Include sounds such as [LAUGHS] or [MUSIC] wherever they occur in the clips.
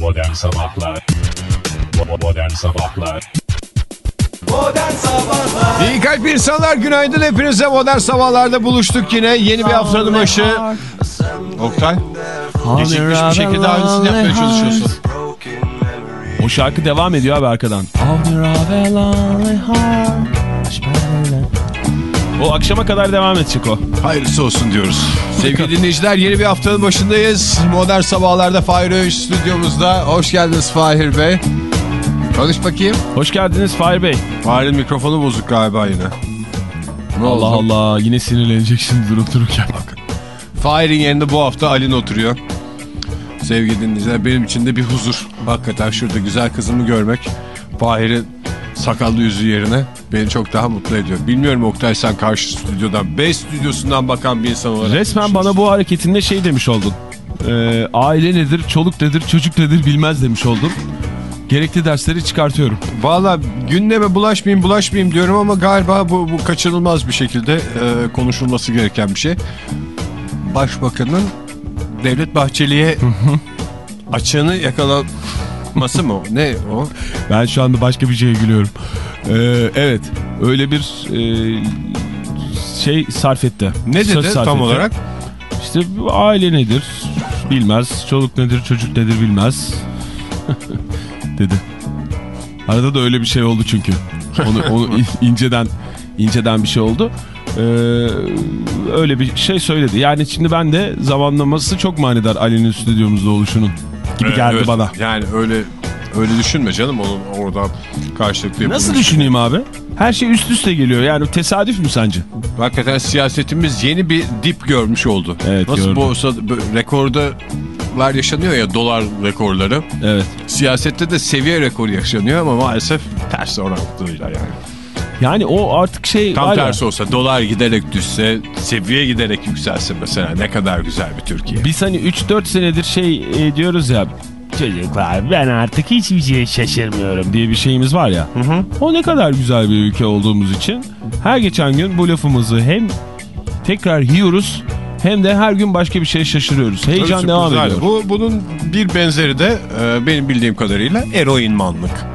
Modern Sabahlar. Modern Sabahlar. Modern Sabahlar. İyi kalp insanlar günaydın. Hepinize modern sabahlarda buluştuk yine. Yeni bir haftanın başı. Oktay gecikmiş bir şekilde aynısını yapmaya çalışıyorsun. O şarkı devam ediyor abi arkadan. O akşama kadar devam edecek o. Hayırlısı olsun diyoruz. Sevgili dinleyiciler yeni bir haftanın başındayız. Modern sabahlarda Fahir Öğünç stüdyomuzda. Hoş geldiniz Fahir Bey. Konuş bakayım. Hoş geldiniz Fahir Bey. Fahir'in mikrofonu bozuk galiba yine. Ne Allah oldu? Allah yine sinirlenecek şimdi durup dururken. Fahir'in yerinde bu hafta Alin oturuyor. Sevgili dinleyiciler benim için de bir huzur. Hakikaten şurada güzel kızımı görmek Fahir'in sakallı yüzü yerine beni çok daha mutlu ediyor. Bilmiyorum Oktay sen karşı stüdyodan, B stüdyosundan bakan bir insan olarak. Resmen bana bu hareketinde şey demiş oldun. Ee, aile nedir, çoluk nedir, çocuk nedir bilmez demiş oldun. Gerekli dersleri çıkartıyorum. Valla gündeme bulaşmayayım bulaşmayayım diyorum ama galiba bu, bu kaçınılmaz bir şekilde e, konuşulması gereken bir şey. Başbakanın Devlet Bahçeli'ye açığını yakalaması mı? o? Ne o? Ben şu anda başka bir şeye gülüyorum. Ee, evet öyle bir e, şey sarf etti. Ne dedi sarf tam etti. olarak? İşte aile nedir bilmez, çoluk nedir, çocuk nedir bilmez [LAUGHS] dedi. Arada da öyle bir şey oldu çünkü. Onu, onu in- inceden inceden bir şey oldu. Ee, öyle bir şey söyledi. Yani şimdi ben de zamanlaması çok manidar Ali'nin stüdyomuzda oluşunun gibi geldi Evet, bana. Yani öyle öyle düşünme canım onun oradan karşılıklı yapılmış. Nasıl düşüneyim abi? Her şey üst üste geliyor. Yani tesadüf mü sence? Hakikaten siyasetimiz yeni bir dip görmüş oldu. Evet, Nasıl gördüm. bö- rekordalar yaşanıyor ya dolar rekorları. Evet. Siyasette de seviye rekoru yaşanıyor ama maalesef ters orantıyla yani. Yani o artık şey Tam ya, tersi olsa dolar giderek düşse seviye giderek yükselse mesela ne kadar güzel bir Türkiye. Biz hani 3-4 senedir şey e, diyoruz ya çocuklar ben artık hiçbir şeye şaşırmıyorum diye bir şeyimiz var ya. O ne kadar güzel bir ülke olduğumuz için her geçen gün bu lafımızı hem tekrar yiyoruz hem de her gün başka bir şeye şaşırıyoruz. Heyecan Tabii devam ediyor. Bu, bunun bir benzeri de e, benim bildiğim kadarıyla eroinmanlık.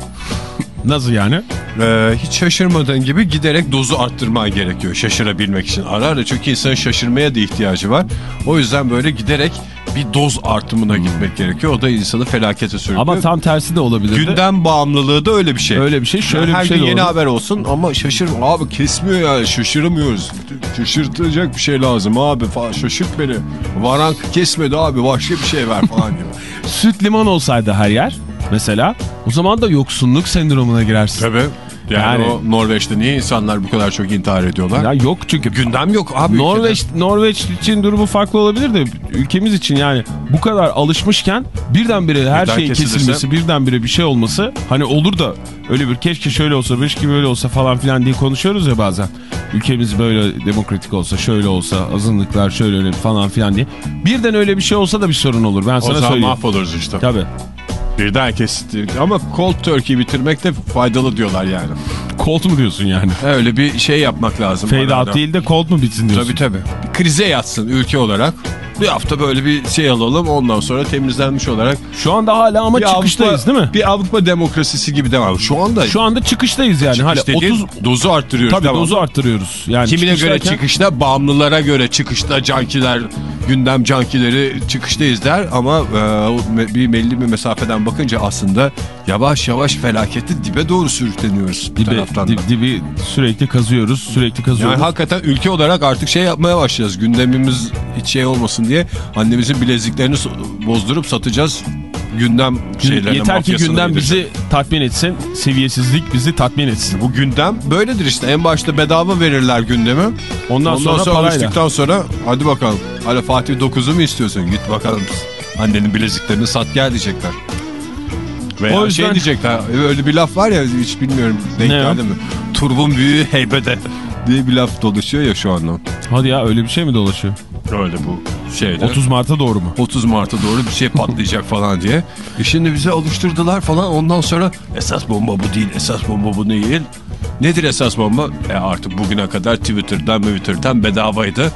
Nasıl yani? Ee, hiç şaşırmadığın gibi giderek dozu arttırman gerekiyor şaşırabilmek için. Ara ara çünkü insanın şaşırmaya da ihtiyacı var. O yüzden böyle giderek bir doz artımına gitmek gerekiyor. O da insanı felakete sürüklüyor. Ama tam tersi de olabilir. Gündem bağımlılığı da öyle bir şey. Öyle bir şey, şöyle her bir şey yeni olur. haber olsun ama şaşır abi kesmiyor ya şaşıramıyoruz. Şaşırtacak bir şey lazım abi falan şaşırt beni. Varank kesmedi abi başka bir şey ver falan gibi. [LAUGHS] Süt liman olsaydı her yer mesela o zaman da yoksunluk sendromuna girersin. Tabii. Yani, Yani- o Norveç'te niye insanlar bu kadar çok intihar ediyorlar? Ya yok çünkü Gündem yok abi. Norveç Norveç için durumu farklı olabilir de ülkemiz için yani bu kadar alışmışken birdenbire her Birden şeyin kesilirse- kesilmesi, birdenbire bir şey olması hani olur da öyle bir keşke şöyle olsa, keşke böyle olsa falan filan diye konuşuyoruz ya bazen. Ülkemiz böyle demokratik olsa, şöyle olsa, azınlıklar şöyle öyle falan filan diye. Birden öyle bir şey olsa da bir sorun olur. Ben O sana zaman söyleyeyim. mahvoluruz işte. Tabii. Birden kesti. Ama cold turkey bitirmek de faydalı diyorlar yani. Cold mu diyorsun yani? Öyle bir şey yapmak lazım. Fade out değil de cold mu bitsin diyorsun? Tabii tabii. Krize yatsın ülke olarak. Bir hafta böyle bir şey alalım ondan sonra temizlenmiş olarak. Şu anda hala ama Bir çıkıştayız Avrupa- değil mi? Bir Avrupa demokrasisi gibi devam. Şu anda Şu anda çıkıştayız yani. Hala çıkış dediğin 30 dozu arttırıyoruz. Tabii devam. dozu arttırıyoruz. Yani Kimine göre çıkıştayken- çıkışta, bağımlılara göre çıkışta cankiler, gündem cankileri çıkıştayız der ama e, bir belli bir mesafeden bakınca aslında yavaş yavaş felaketi dibe doğru sürükleniyoruz bir dibi, taraftan dip- dibi sürekli kazıyoruz, sürekli kazıyoruz. Yani hakikaten ülke olarak artık şey yapmaya başlayacağız. Gündemimiz hiç şey olmasın diye annemizin bileziklerini bozdurup satacağız. Gündem Gün- şeylerine Yeter ki gündem bizi tatmin etsin, seviyesizlik bizi tatmin etsin. Bu gündem böyledir işte. En başta bedava verirler gündemi. Ondan, Ondan sonra, sonra, parayla. alıştıktan sonra hadi bakalım. Hala Fatih 9'u mu istiyorsun? Git bakalım. Annenin bileziklerini sat gel diyecekler. Veya O yüzden- şey diyecekler. Öyle bir laf var ya hiç bilmiyorum. Denk geldi mi? Turbun büyüğü heybede diye bir laf dolaşıyor ya şu anda. Hadi ya öyle bir şey mi dolaşıyor? Öyle bu şeyde. 30 Mart'a doğru mu? 30 Mart'a doğru bir şey patlayacak [LAUGHS] falan diye. E şimdi bize alıştırdılar falan ondan sonra esas bomba bu değil esas bomba bu değil. Nedir esas bomba? E artık bugüne kadar Twitter'dan Twitter'dan bedavaydı.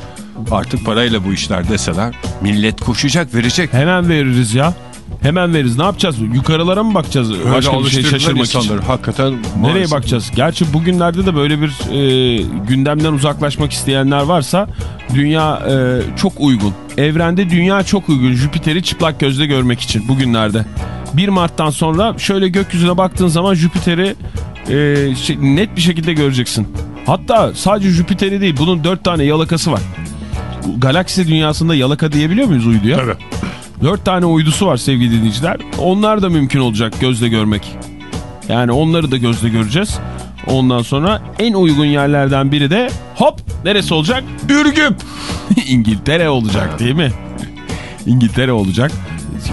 Artık parayla bu işler deseler millet koşacak verecek. Hemen veririz ya. Hemen veririz. Ne yapacağız? Yukarılara mı bakacağız? Öyle Başka bir şey şaşırmak için. insanları. Hakikaten Nereye bakacağız? Gerçi bugünlerde de böyle bir e, gündemden uzaklaşmak isteyenler varsa dünya e, çok uygun. Evrende dünya çok uygun Jüpiter'i çıplak gözle görmek için bugünlerde. 1 Mart'tan sonra şöyle gökyüzüne baktığın zaman Jüpiter'i e, şey, net bir şekilde göreceksin. Hatta sadece Jüpiter'i değil bunun 4 tane yalakası var. Galaksi dünyasında yalaka diyebiliyor muyuz uyduya? Tabii. 4 tane uydusu var sevgili dinleyiciler. Onlar da mümkün olacak gözle görmek. Yani onları da gözle göreceğiz. Ondan sonra en uygun yerlerden biri de hop neresi olacak? Ürgüp. [LAUGHS] İngiltere olacak değil mi? İngiltere olacak.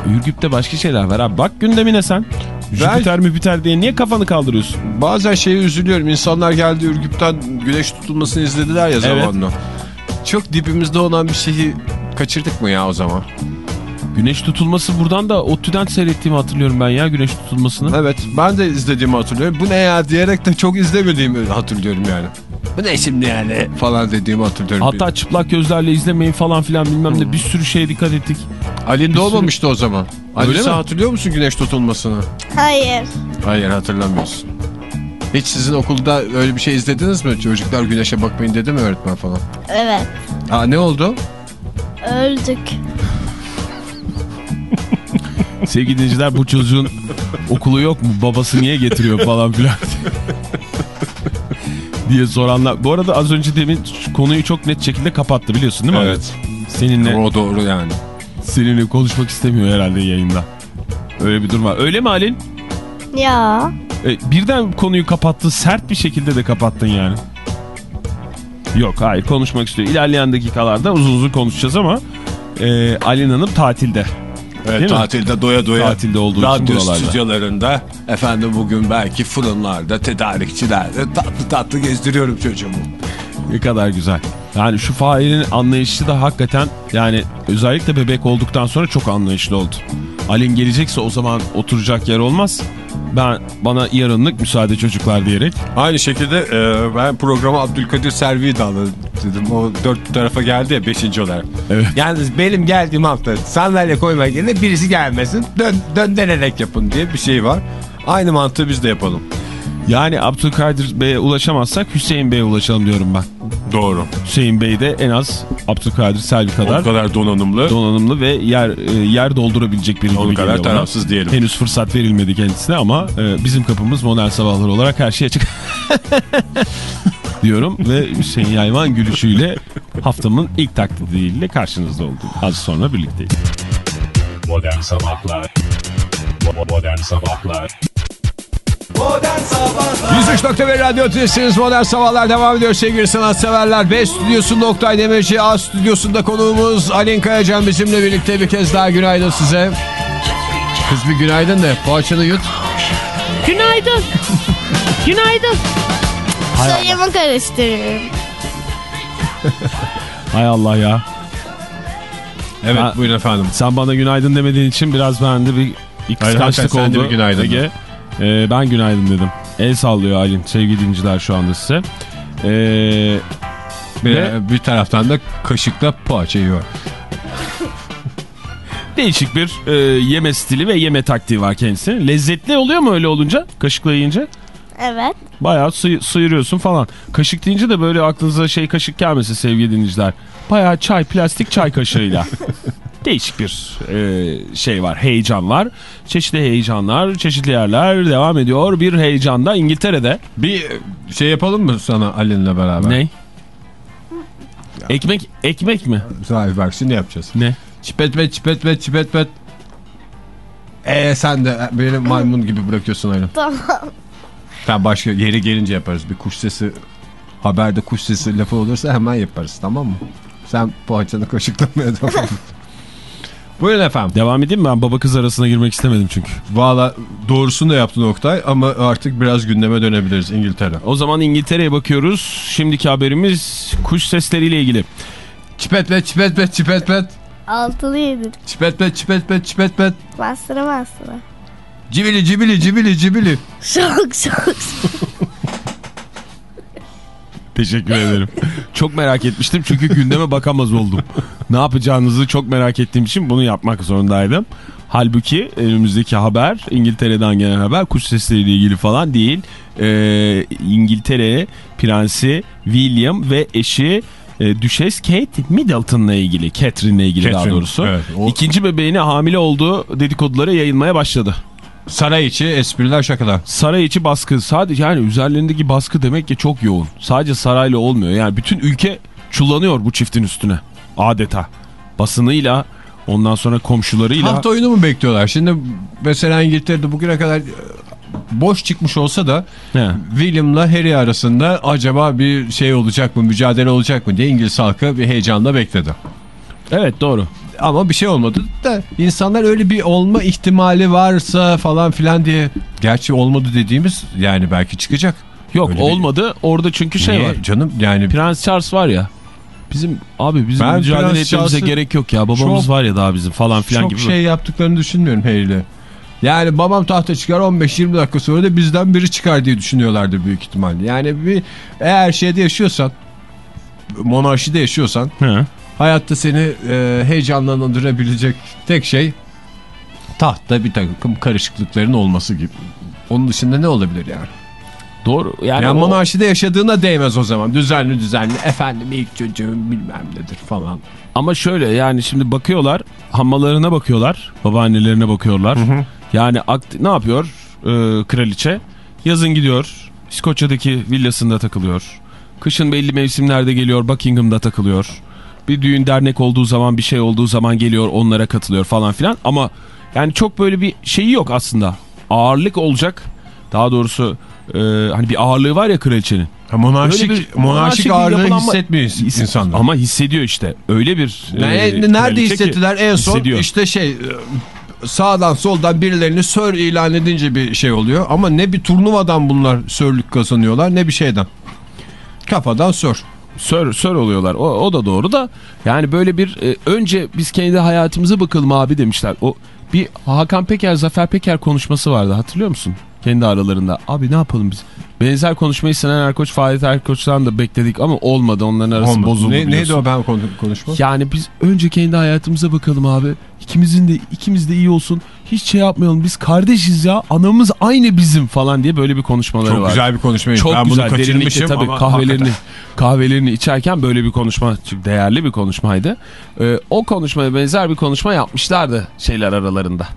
Ürgüp'te başka şeyler var abi. Bak gündemine sen. Jüpiter müpiter diye niye kafanı kaldırıyorsun? Bazen şeye üzülüyorum. İnsanlar geldi Ürgüp'ten güneş tutulmasını izlediler ya Evet. zamanla. Çok dibimizde olan bir şeyi kaçırdık mı ya o zaman? Güneş tutulması buradan da ODTÜ'den seyrettiğimi hatırlıyorum ben ya güneş tutulmasını. Evet ben de izlediğimi hatırlıyorum. Bu ne ya diyerek de çok izlemediğimi hatırlıyorum yani. Bu ne şimdi yani falan dediğimi hatırlıyorum. Hatta çıplak gözlerle izlemeyin falan filan bilmem ne bir sürü şeye dikkat ettik. Ali'nin de olmamıştı o zaman. Ali Öyle sen mi? hatırlıyor musun güneş tutulmasını? Hayır. Hayır hatırlamıyorsun. Hiç sizin okulda öyle bir şey izlediniz mi? Çocuklar güneşe bakmayın dedi mi öğretmen falan? Evet. Aa ne oldu? Öldük. [LAUGHS] Sevgili dinleyiciler bu çocuğun okulu yok mu? Babası niye getiriyor falan filan [LAUGHS] diye soranlar. Bu arada az önce demin konuyu çok net şekilde kapattı biliyorsun değil mi? Evet. Seninle, O doğru yani. seninle konuşmak istemiyor herhalde yayında. Öyle bir durum var. Öyle mi Halin? Ya. E, birden konuyu kapattın. Sert bir şekilde de kapattın yani. Yok hayır konuşmak istiyor. İlerleyen dakikalarda uzun uzun konuşacağız ama e, Alin Hanım tatilde. Evet, Değil mi? tatilde doya doya. Tatilde olduğu için buralarda. stüdyolarında efendim bugün belki fırınlarda, tedarikçilerde tatlı tatlı gezdiriyorum çocuğumu. Ne kadar güzel. Yani şu Fahir'in anlayışı da hakikaten yani özellikle bebek olduktan sonra çok anlayışlı oldu. Alin gelecekse o zaman oturacak yer olmaz. Ben bana yarınlık müsaade çocuklar diyerek. Aynı şekilde e, ben programa Abdülkadir Selvi'yi de dedim. O dört tarafa geldi ya beşinci olarak. Evet. Yalnız benim geldiğim hafta sandalye koymak yerine birisi gelmesin dön, döndürerek yapın diye bir şey var. Aynı mantığı biz de yapalım. Yani Abdülkadir Bey'e ulaşamazsak Hüseyin Bey'e ulaşalım diyorum ben. Doğru. Hüseyin Bey de en az Abdülkadir Selvi kadar O kadar donanımlı. donanımlı ve yer e, yer doldurabilecek biri gibi Onun kadar tarafsız diyelim. Henüz fırsat verilmedi kendisine ama e, bizim kapımız modern sabahlar olarak her şey açık. [LAUGHS] diyorum ve Hüseyin Yayvan gülüşüyle haftamın ilk taklidiyle karşınızda oldum. Az sonra birlikteyiz. Modern Sabahlar Modern Sabahlar 103.1 Radyo Tülesi'niz Modern Sabahlar devam ediyor sevgili sanatseverler. B stüdyosunda Oktay Demirci, A stüdyosunda konuğumuz Alin Kayacan bizimle birlikte bir kez daha günaydın size. Kız bir günaydın de poğaçanı yut. Günaydın. Günaydın. Sayımı karıştırıyorum. [LAUGHS] Hay Allah ya. Evet Ha- buyurun efendim. Sen bana günaydın demediğin için biraz bende bir, bir kıskançlık hakikaten sen de oldu. bir günaydın Ege. Ee, ben günaydın dedim. El sallıyor Aylin sevgili dinleyiciler şu anda size. Ee, Bir, Ve- bir taraftan da kaşıkla poğaça yiyor. değişik bir e, yeme stili ve yeme taktiği var kendisinin. Lezzetli oluyor mu öyle olunca? Kaşıkla yiyince? Evet. Bayağı sı- sıyırıyorsun falan. Kaşık deyince de böyle aklınıza şey kaşık gelmesin sevgili dinleyiciler. Bayağı çay, plastik çay kaşığıyla. [LAUGHS] Değişik bir e, şey var, heyecan var. Çeşitli heyecanlar, çeşitli yerler devam ediyor. Bir heyecanda İngiltere'de. Bir şey yapalım mı sana Alin'le beraber? Ne? Ekmek, ekmek mi? Sahi bak şimdi yapacağız. Ne? Çipetmet çipetmet çipetmet. Eee sen de benim maymun gibi bırakıyorsun Aylin. Tamam. Tamam başka yeri gelince yaparız. Bir kuş sesi haberde kuş sesi lafı olursa hemen yaparız tamam mı? Sen poğaçanı kaşıklamaya devam. Buyurun efendim. Devam edeyim mi? Ben baba kız arasına girmek istemedim çünkü. Valla doğrusunu da yaptın Oktay ama artık biraz gündeme dönebiliriz İngiltere. O zaman İngiltere'ye bakıyoruz. Şimdiki haberimiz kuş sesleriyle ilgili. Çipetmet çipetmet çipetmet. Altılı yedir. Çipetmet çipetmet çipetmet. Bastıra bastıra. Cibili cibili cibili cibili. Şok şok. Teşekkür ederim. [LAUGHS] çok merak etmiştim çünkü gündeme bakamaz oldum. Ne yapacağınızı çok merak ettiğim için bunu yapmak zorundaydım. Halbuki önümüzdeki haber İngiltere'den gelen haber kuş sesleriyle ilgili falan değil. Ee, İngiltere Prensi William ve eşi e, Düşes Kate Middleton'la ilgili. Catherine'le ilgili daha Catherine, doğrusu. evet, o- İkinci bebeğine hamile olduğu dedikoduları yayılmaya başladı. Saray içi espriler şakalar. Saray içi baskı sadece yani üzerlerindeki baskı demek ki çok yoğun. Sadece sarayla olmuyor. Yani bütün ülke çullanıyor bu çiftin üstüne. Adeta. Basınıyla ondan sonra komşularıyla. Hafta oyunu mu bekliyorlar? Şimdi mesela İngiltere'de bugüne kadar e, boş çıkmış olsa da He. William'la Harry arasında acaba bir şey olacak mı, mücadele olacak mı diye İngiliz halkı bir heyecanla bekledi. Evet doğru. Ama bir şey olmadı da insanlar öyle bir olma ihtimali varsa falan filan diye. Gerçi olmadı dediğimiz yani belki çıkacak. Yok Öyle bir- olmadı. Orada çünkü şey Niye var. canım yani Prens Charles var ya. Bizim abi bizim Ben mücadele etmemize Charles'ı gerek yok ya. Babamız çok- var ya daha bizim falan filan çok gibi. şey yaptıklarını düşünmüyorum Harry'le. Yani babam tahta çıkar 15-20 dakika sonra da bizden biri çıkar diye düşünüyorlardır büyük ihtimalle. Yani bir eğer şeyde yaşıyorsan monarşide yaşıyorsan He. Hayatta seni e, heyecanlandırabilecek tek şey tahtta bir takım karışıklıkların olması gibi. Onun dışında ne olabilir yani? Doğru. Yani, Yani, o- monarşide yaşadığına değmez o zaman. Düzenli düzenli efendim ilk çocuğum bilmem nedir falan. Ama şöyle yani şimdi bakıyorlar hammalarına bakıyorlar babaannelerine bakıyorlar. Yani akt ne yapıyor e, kraliçe? Yazın gidiyor İskoçya'daki villasında takılıyor. Kışın belli mevsimlerde geliyor Buckingham'da takılıyor. Bir düğün dernek olduğu zaman bir şey olduğu zaman geliyor onlara katılıyor falan filan. Ama yani çok böyle bir şeyi yok aslında. Ağırlık olacak. Daha doğrusu e, hani bir ağırlığı var ya kraliçenin. Ha, monarşik, bir- monarşik, monarşik ağırlığı hissetmiyor His- insanlar. Ama hissediyor işte. Öyle bir... Ne- e, nerede ki hissettiler en son? hissediyor. İşte şey e, sağdan soldan birilerini sör ilan edince bir şey oluyor. Ama ne bir turnuvadan bunlar sörlük kazanıyorlar ne bir şeyden. Kafadan sör. Sör, sör oluyorlar. O, o da doğru da yani böyle bir e, önce biz kendi hayatımıza bakalım abi demişler. O bir Hakan Peker, Zafer Peker konuşması vardı hatırlıyor musun? Kendi aralarında. Abi ne yapalım biz? Benzer konuşmayı Sinan Erkoç, Fahret Erkoç'tan da bekledik ama olmadı. Onların arası Olmadı. bozuldu Ne, neydi biliyorsun. o ben konu- konuşma? Yani biz önce kendi hayatımıza bakalım abi. İkimizin de ikimiz de iyi olsun. Hiç şey yapmayalım. Biz kardeşiz ya. Anamız aynı bizim falan diye böyle bir konuşmaları Çok var. güzel bir konuşmaydı. Çok ben güzel. bunu kaçırmışım tabii ama kahvelerini hakikaten. kahvelerini içerken böyle bir konuşma çok değerli bir konuşmaydı. Ee, o konuşmaya benzer bir konuşma yapmışlardı şeyler aralarında.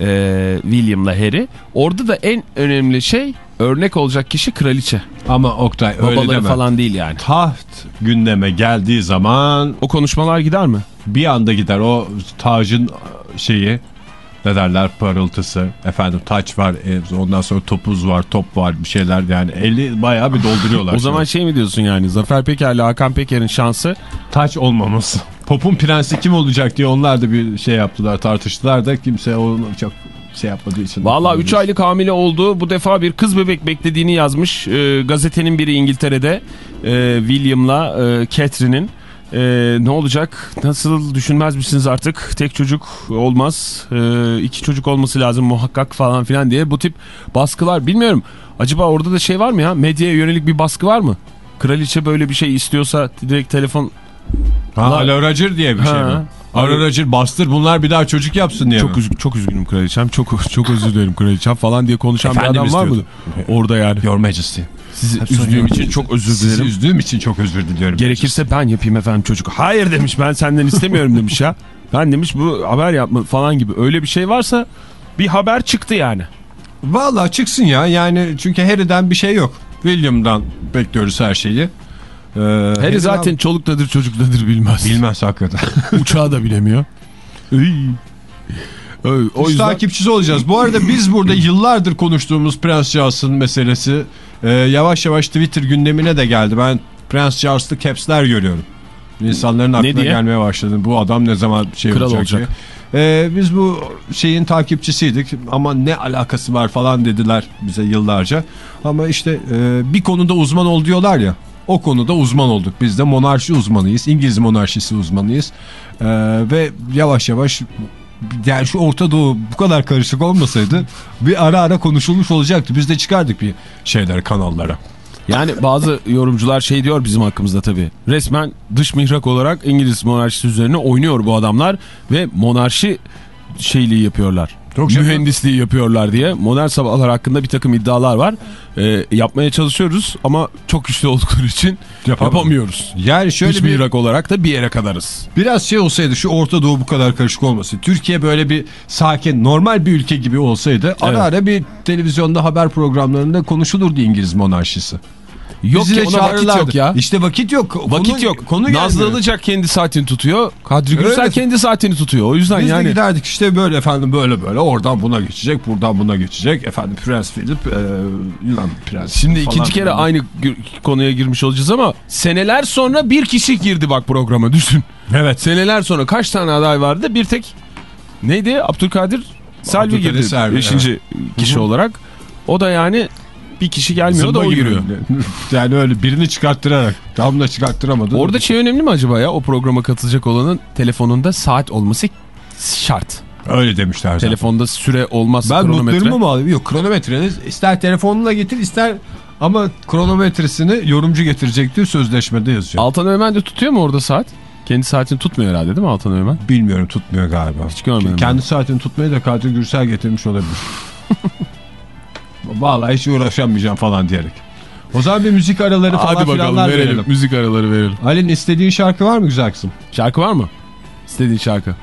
Ee, William'la Harry. Orada da en önemli şey örnek olacak kişi kraliçe. Ama Oktay öyle Babaları deme. falan değil yani. Taht gündeme geldiği zaman O konuşmalar gider mi? bir anda gider o tacın şeyi ne derler parıltısı efendim taç var e, ondan sonra topuz var top var bir şeyler yani eli bayağı bir dolduruyorlar. [LAUGHS] O zaman şey mi diyorsun yani Zafer Peker'le Hakan Peker'in şansı taç olmaması. Pop'un prensi kim olacak diye onlar da bir şey yaptılar tartıştılar da kimse onu çok şey yapmadığı için. Valla 3 aylık hamile oldu. Bu defa bir kız bebek beklediğini yazmış. Ee, gazetenin biri İngiltere'de e, William'la e, Catherine'in. E, ne olacak? Nasıl düşünmez misiniz artık? Tek çocuk olmaz. E, iki çocuk olması lazım muhakkak falan filan diye. Bu tip baskılar bilmiyorum. Acaba orada da şey var mı ya? Medyaya yönelik bir baskı var mı? Kraliçe böyle bir şey istiyorsa direkt telefon Ha, Alo Roger diye bir şey Ha. mi? Alo Roger bastır bunlar bir daha çocuk yapsın diye çok mi? üzgün, çok üzgünüm kraliçem. Çok çok özür dilerim kraliçem falan diye konuşan bir Efendimiz adam var mı? Orada yani. Your Majesty. Sizi Hep üzdüğüm için çok özür Sizi dilerim. üzdüğüm için çok özür diliyorum. Gerekirse ben yapayım efendim çocuk. Hayır demiş ben senden istemiyorum demiş ya. Ben demiş bu haber yapma falan gibi. Öyle bir şey varsa bir haber çıktı yani. Valla çıksın ya yani çünkü Harry'den bir şey yok. William'dan bekliyoruz her şeyi. Ee, Harry zaten çoluktadır çocuktadır bilmez. bilmez hakikaten. [LAUGHS] Uçağı da bilemiyor. Iy. Ö- o Biz yüzden takipçisi olacağız. Bu arada biz burada yıllardır konuştuğumuz Prens Charles'ın meselesi e, yavaş yavaş Twitter gündemine de geldi. Ben Prens Charles'lı caps'ler görüyorum. İnsanların aklına gelmeye başladı. Bu adam ne zaman şey Kral olacak, olacak. diye. E, biz bu şeyin takipçisiydik ama ne alakası var falan dediler bize yıllarca. Ama işte e, bir konuda uzman ol diyorlar ya. O konuda uzman olduk. Biz de monarşi uzmanıyız. İngiliz monarşisi uzmanıyız. E, ve yavaş yavaş yani şu Orta Doğu bu kadar karışık olmasaydı bir ara ara konuşulmuş olacaktı. Biz de çıkardık bir şeyler kanallara. yani bazı yorumcular şey diyor bizim hakkımızda tabii. Resmen dış mihrak olarak İngiliz monarşisi üzerine oynuyor bu adamlar ve monarşi şeyliği yapıyorlar. Çok. Mühendisliği yapıyorlar diye modern sabahlar hakkında bir takım iddialar var. Ee, yapmaya çalışıyoruz ama çok güçlü oldukları için Yapamam. yapamıyoruz. Yani şöyle Hiç bir bir olarak da bir yere kadarız. biraz şey olsaydı şu Orta Doğu bu kadar karışık olmasın. Türkiye böyle bir sakin normal bir ülke gibi olsaydı ara Evet. ara bir televizyonda haber programlarında konuşulurdu İngiliz monarşisi. Yok Bizi ki de ona vakit yok ya. İşte vakit yok. Vakit Konu- yok. Konu Nazlı. Ilıcak kendi saatini tutuyor. Kadri Öyle. Gürsel kendi saatini tutuyor. O yüzden Biz de yani giderdik işte böyle efendim böyle böyle oradan buna geçecek buradan buna geçecek efendim Prens Philip e, Yunan prensi Şimdi falan ikinci kere filan. aynı konuya girmiş olacağız ama seneler sonra bir kişi girdi bak programa düşün. Evet. Seneler sonra kaç tane aday vardı? Bir tek neydi? Abdülkadir Selvi girdi. Selvi, beşinci kişi olarak. O da yani bir kişi gelmiyor da o giriyor. [LAUGHS] Yani öyle birini çıkarttırarak tam da çıkarttıramadı. Orada şey önemli mi acaba ya? O programa katılacak olanın telefonunda saat olması şart. öyle demişler zaten. Telefonda süre olmazsa Ben kronometre. notlarımı mı alayım? Yok kronometreniz ister telefonuna getir ister ama kronometresini yorumcu getirecektir sözleşmede yazıyor. Altan Öğmen de tutuyor mu orada saat? Kendi saatini tutmuyor herhalde değil mi Altan Öğmen? Bilmiyorum tutmuyor galiba. Hiç görmedim Kendi saatini tutmayı da Kadir Gürsel getirmiş olabilir. [LAUGHS] Vallahi hiç uğraşamayacağım falan diyerek. O zaman bir müzik araları falan Hadi bakalım verelim. verelim. Müzik araları verelim. Ali'nin istediğin şarkı var mı güzel kızım? Şarkı var mı? İstediğin şarkı. [LAUGHS]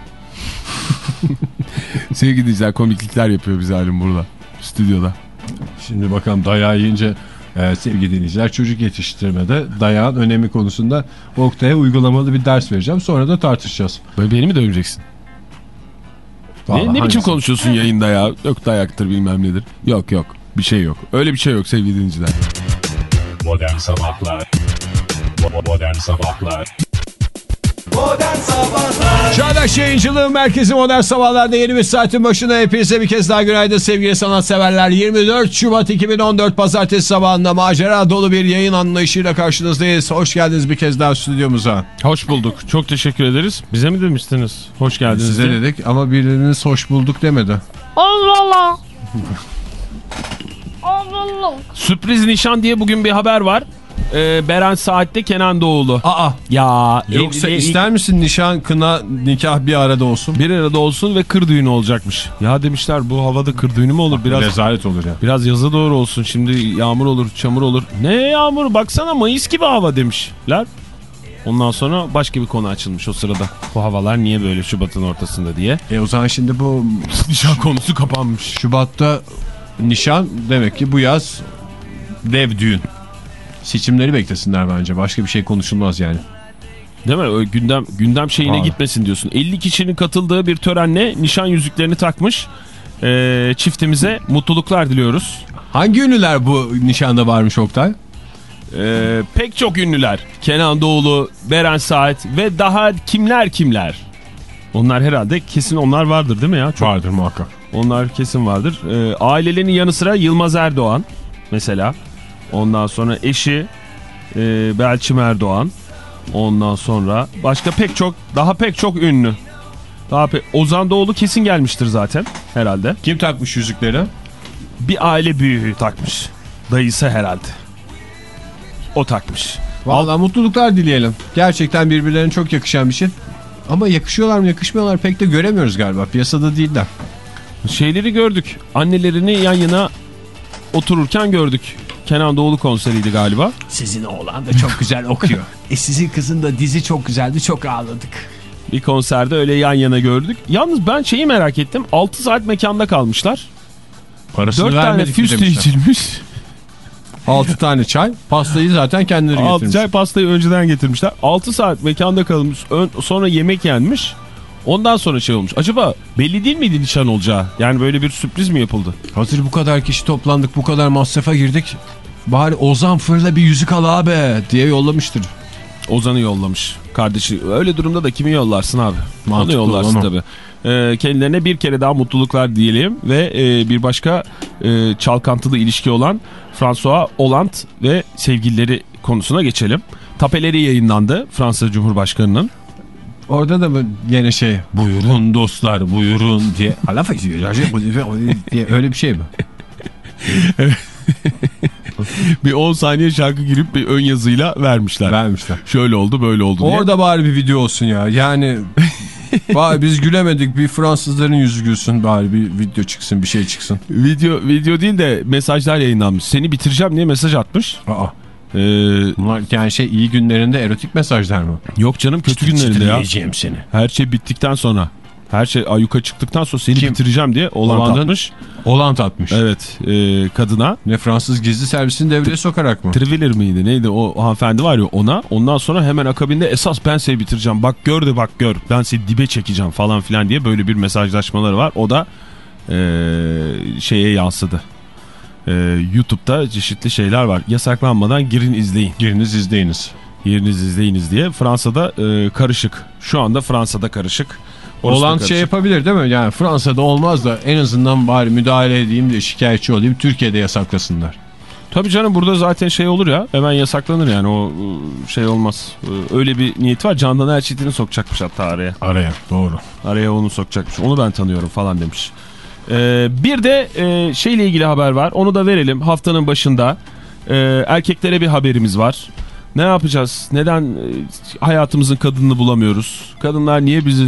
Sevgili dinleyiciler komiklikler yapıyor bize Halim burada. Stüdyoda. Şimdi bakalım dayağı yiyince e, sevgili dinleyiciler çocuk yetiştirmede dayağın önemi konusunda Oktay'a uygulamalı bir ders vereceğim. Sonra da tartışacağız. Böyle beni mi döveceksin? Vallahi ne, ne biçim konuşuyorsun yayında ya? Yok dayaktır bilmem nedir. Yok yok. Bir şey yok. Öyle bir şey yok sevgili dinleyiciler. Modern Sabahlar Modern Sabahlar Modern Sabahlar Çağdaş Yayıncılığı Merkezi Modern Sabahlar'da yeni bir saatin başına hepinize bir kez daha günaydın sevgili sanatseverler. 24 Şubat 2014 Pazartesi sabahında macera dolu bir yayın anlayışıyla karşınızdayız. Hoş geldiniz bir kez daha stüdyomuza. Hoş bulduk. Çok teşekkür ederiz. Bize mi demiştiniz? Hoş geldiniz. Size diye. dedik ama biriniz hoş bulduk demedi. Allah Allah. [LAUGHS] Sürpriz nişan diye bugün bir haber var. Ee, Beren Saat'te Kenan Doğulu. Aa Ya yoksa evliliğe- ister misin nişan, kına, nikah bir arada olsun? bir arada olsun ve kır düğünü olacakmış. Ya demişler bu havada kır düğünü mü olur? Biraz Rezalet olur ya. biraz yaza doğru olsun. Şimdi yağmur olur, çamur olur. Ne yağmur? Baksana Mayıs gibi hava demişler. Ondan sonra başka bir konu açılmış o sırada. Bu havalar niye böyle Şubat'ın ortasında diye. E o zaman şimdi bu Nişan konusu kapanmış. Şubat'ta nişan demek ki bu yaz dev düğün. Seçimleri beklesinler bence. Başka bir şey konuşulmaz yani. Değil mi? O gündem gündem şeyine Aa. gitmesin diyorsun. 50 kişinin katıldığı bir törenle nişan yüzüklerini takmış. Ee, çiftimize mutluluklar diliyoruz. Hangi ünlüler bu nişanda varmış Oktay? Ee, pek çok ünlüler. Kenan Doğulu, Beren Saat ve daha kimler kimler. Onlar herhalde kesin onlar vardır değil mi ya? Çok, Vardır muhakkak. Onlar kesin vardır. Ee, ailelerinin yanı sıra Yılmaz Erdoğan mesela. Ondan sonra eşi e, Belçim Erdoğan. Ondan sonra başka pek çok daha pek çok ünlü. Daha pe- Ozan Doğulu kesin gelmiştir zaten herhalde. Kim takmış yüzükleri? Bir aile büyüğü takmış. Dayısı herhalde. O takmış. Vallahi mutluluklar dileyelim. Gerçekten birbirlerine çok yakışan bir şey. Ama yakışıyorlar mı yakışmıyorlar pek de göremiyoruz galiba. Piyasada değiller. Şeyleri gördük. Annelerini yan yana otururken gördük. Kenan Doğulu konseriydi galiba. Sizin oğlan da çok güzel okuyor. [LAUGHS] e sizin kızın da dizi çok güzeldi çok ağladık. Bir konserde öyle yan yana gördük. Yalnız ben şeyi merak ettim. 6 saat mekanda kalmışlar. Parasını 4 tane demişler. içilmiş. 6 tane çay. Pastayı zaten kendileri 6 getirmiş. çay pastayı önceden getirmişler. 6 saat mekanda kalmış. Ön, sonra yemek yenmiş. Ondan sonra şey olmuş. Acaba belli değil miydi nişan olacağı? Yani böyle bir sürpriz mi yapıldı? Hazır bu kadar kişi toplandık bu kadar masrafa girdik. Bari Ozan fırla bir yüzük al abi diye yollamıştır. Ozan'ı yollamış. Kardeşi öyle durumda da kimi yollarsın abi? Mantıklı Onu yollarsın tabii. Ee, kendilerine bir kere daha mutluluklar diyelim ve e, bir başka e, çalkantılı ilişki olan François Hollande ve sevgilileri konusuna geçelim. Tapeleri yayınlandı Fransa Cumhurbaşkanı'nın. Orada da böyle yine şey buyurun dostlar buyurun diye. Alaf diye öyle bir şey mi? [LAUGHS] Bir 10 saniye şarkı girip bir ön yazıyla vermişler. Vermişler. Şöyle oldu böyle oldu diye. Orada bari bir video olsun ya. Yani [LAUGHS] Vay biz gülemedik bir Fransızların yüzü gülsün bari bir video çıksın bir şey çıksın. Video video değil de mesajlar yayınlanmış. Seni bitireceğim diye mesaj atmış. Aa, Ee, bunlar yani şey iyi günlerinde erotik mesajlar mı? yok canım kötü günlerinde ya. Yiyeceğim seni. Her şey bittikten sonra. Her şey ayyuka çıktıktan sonra seni Kim? bitireceğim diye olan Hollanda'nın- atmış. Olan atmış. Evet e, kadına. Ne Fransız gizli servisini devreye sokarak mı? Triviller miydi neydi o hanımefendi var ya ona. Ondan sonra hemen akabinde esas ben seni bitireceğim. Bak gör de bak gör. Ben seni dibe çekeceğim falan filan diye böyle bir mesajlaşmaları var. O da e, şeye yansıdı. E, YouTube'da çeşitli şeyler var. Yasaklanmadan girin izleyin. Giriniz izleyiniz. Yeriniz izleyiniz diye. Fransa'da e, karışık. Şu anda Fransa'da karışık. Orası Olan şey yapabilir değil mi? Yani Fransa'da olmaz da en azından bari müdahale edeyim de şikayetçi olayım. Türkiye'de yasaklasınlar. Tabii canım burada zaten şey olur ya hemen yasaklanır yani o e, şey olmaz. E, Öyle bir niyeti var. Candan Erçetin'i sokacakmış hatta araya. Araya doğru. Araya onu sokacakmış. Onu ben tanıyorum falan demiş. E, bir de e, şeyle ilgili haber var. Onu da verelim haftanın başında. E, erkeklere bir haberimiz var. Ne yapacağız? Neden e, hayatımızın kadınını bulamıyoruz? Kadınlar niye bizi